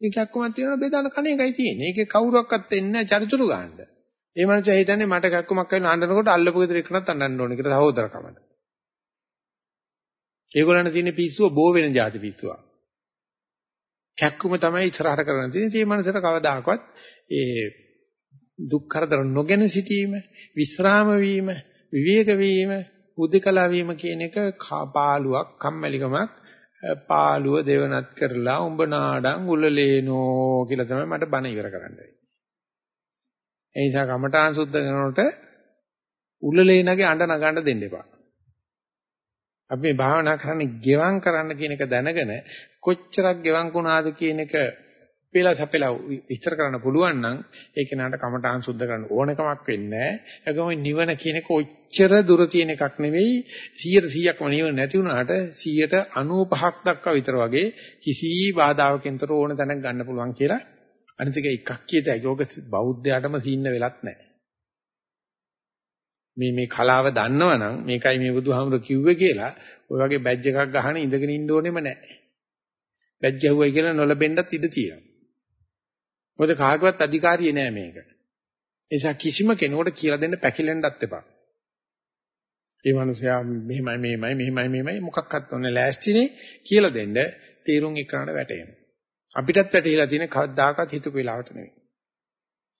මේ කැක්කුමක් තියෙනවා බෙදාන කණ එකයි තියෙන්නේ. ඒකේ කවුරක්වත් එන්නේ නැහැ චරිචුරු ගන්න. ඒ මනුස්සයා හිතන්නේ මට කැක්කුමක් කරලා අඬනකොට අල්ලපු ගෙදර එකනත් අඬන්න ඕනේ කියලා සහෝදරකමට. ඒගොල්ලන් තියෙන පිස්සුව බෝ වෙන જાති පිස්සුවක්. කැක්කුම තමයි ඉස්සරහට කරන්න තියෙන්නේ. මේ මනුස්සයට කවදාකවත් ඒ දුක් කරදර නොගෙන සිටීම, විස්්‍රාම වීම, විවේක වීම, උදිකලා වීම කියන එක පාළුවක්, කම්මැලිකමක්, පාළුව දෙවනත් කරලා උඹ නාඩන් උලලේනෝ කියලා තමයි මට බණ ඉවර කරන්න වෙන්නේ. ඒ නිසා කමඨාන් සුද්ධ කරනකොට උලලේනගේ අඬ නගන්න දෙන්න එපා. අපි මේ භාවනා කරන්නේ ගෙවම් කරන්න කියන එක දැනගෙන කොච්චරක් ගෙවම් වුණාද කියන එක පෙළ සපෙලා විස්තර කරන්න පුළුවන් නම් ඒක නට කමඨාන් සුද්ධ කරන්න ඕනකමක් වෙන්නේ නැහැ. ඒකම නිවන කියන එක ඔච්චර දුර තියෙන එකක් නෙවෙයි 100%ක්ම නිවන නැති වුණාට 95ක් දක්වා විතර වගේ කිසි බාධාවකින්තර ඕන තැනක් ගන්න පුළුවන් කියලා අනිත් එක එකක් කියතයි. යෝග බෞද්ධයාටම සීන්න වෙලත් නැහැ. මේ මේ කලාව දන්නවනම් මේකයි මේ බුදුහාමුදුරු කිව්වේ කියලා ඔය වගේ බැජ් එකක් ගහන ඉඳගෙන ඉන්න ඕනෙම නැහැ. බැජ් ගැහුවයි කියලා නොලබෙන්නත් ඉඩ තියෙනවා. මොකද කාගවත් අධිකාරිය නෑ මේක. ඒ නිසා කිසිම කෙනෙකුට කියලා දෙන්න පැකිලෙන්නත් එපා. මේ මිනිසයා මෙහෙමයි මෙහෙමයි මෙහෙමයි මෙහෙමයි මොකක්වත් ඔන්නේ ලෑස්තිනේ කියලා දෙන්න තීරුම් එක්කනට වැටෙනවා. අපිටත් වැටහිලා තියෙන කවදාකවත් හිතපු වෙලාවට නෙවෙයි.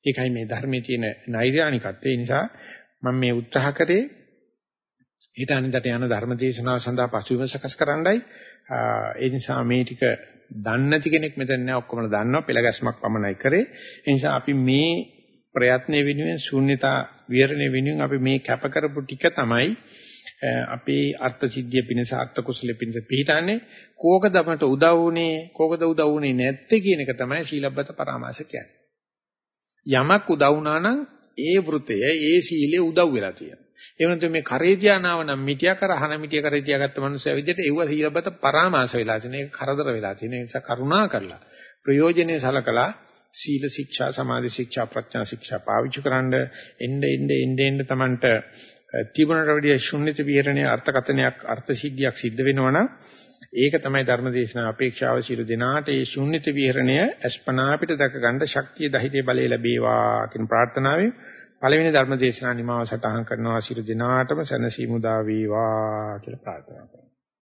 ඒකයි මේ ධර්මයේ තියෙන නෛර්යානිකත්වය. ඒ නිසා මම මේ උත්සාහ කරේ ඊට අනිදට යන ධර්ම දේශනාව සඳහා පසුබිම සකස් කරන්නයි. ඒ නිසා මේ ටික දන්නේ නැති කෙනෙක් මෙතන නෑ ඔක්කොම දන්නවා පෙළගැස්මක් පමණයි කරේ. ඒ නිසා අපි මේ ප්‍රයත්නයේ වෙනුවෙන් ශූන්‍යතා විහරණය වෙනුවෙන් අපි මේ කැප කරපු ටික තමයි අපේ අර්ථ සිද්ධිය පිණිස අර්ථ කුසල පිණිස පිළිටන්නේ කෝකද අපට උදව් වුනේ කෝකද උදව් වුනේ නැත්තේ කියන එක තමයි සීලබ්බත පරාමාස කියන්නේ. යමක් උදව් වුණා නම් ඒ වෘතය ඒ සීලේ උදව් වෙලා තියෙනවා. ඒ වෙනතු මේ කරේ ධානාව නම් මිටියා කර අහන මිටිය කරේ තියාගත්ත මනුස්සය විදිහට ඒව සීලබ්බත පරාමාස වෙලා තියෙන ඒක කරදර වෙලා තියෙන නිසා කරුණා කරලා ප්‍රයෝජනෙයි සලකලා සීල ශික්ෂා සමාධි ශික්ෂා ප්‍රඥා ශික්ෂා පාවිච්චි කරන්න එnde එnde එnde එnde Tamanට තිබුණට වැඩිය ශුන්්‍යත විහරණයේ අර්ථකතනයක් අර්ථ සිද්ධියක් සිද්ධ වෙනවනම් ඒක තමයි ධර්මදේශනා අපේක්ෂාව සියලු දෙනාට ඒ ශුන්්‍යත විහරණය අස්පනා අපිට දක ගන්න ශක්තිය ධෛර්ය බලය ලැබේවා කියන ප්‍රාර්ථනාවෙන් පළවෙනි ධර්මදේශනා නිමාව සටහන් කරනවා සියලු දෙනාටම සැනසීම උදා වේවා කියලා ප්‍රාර්ථනා කරනවා.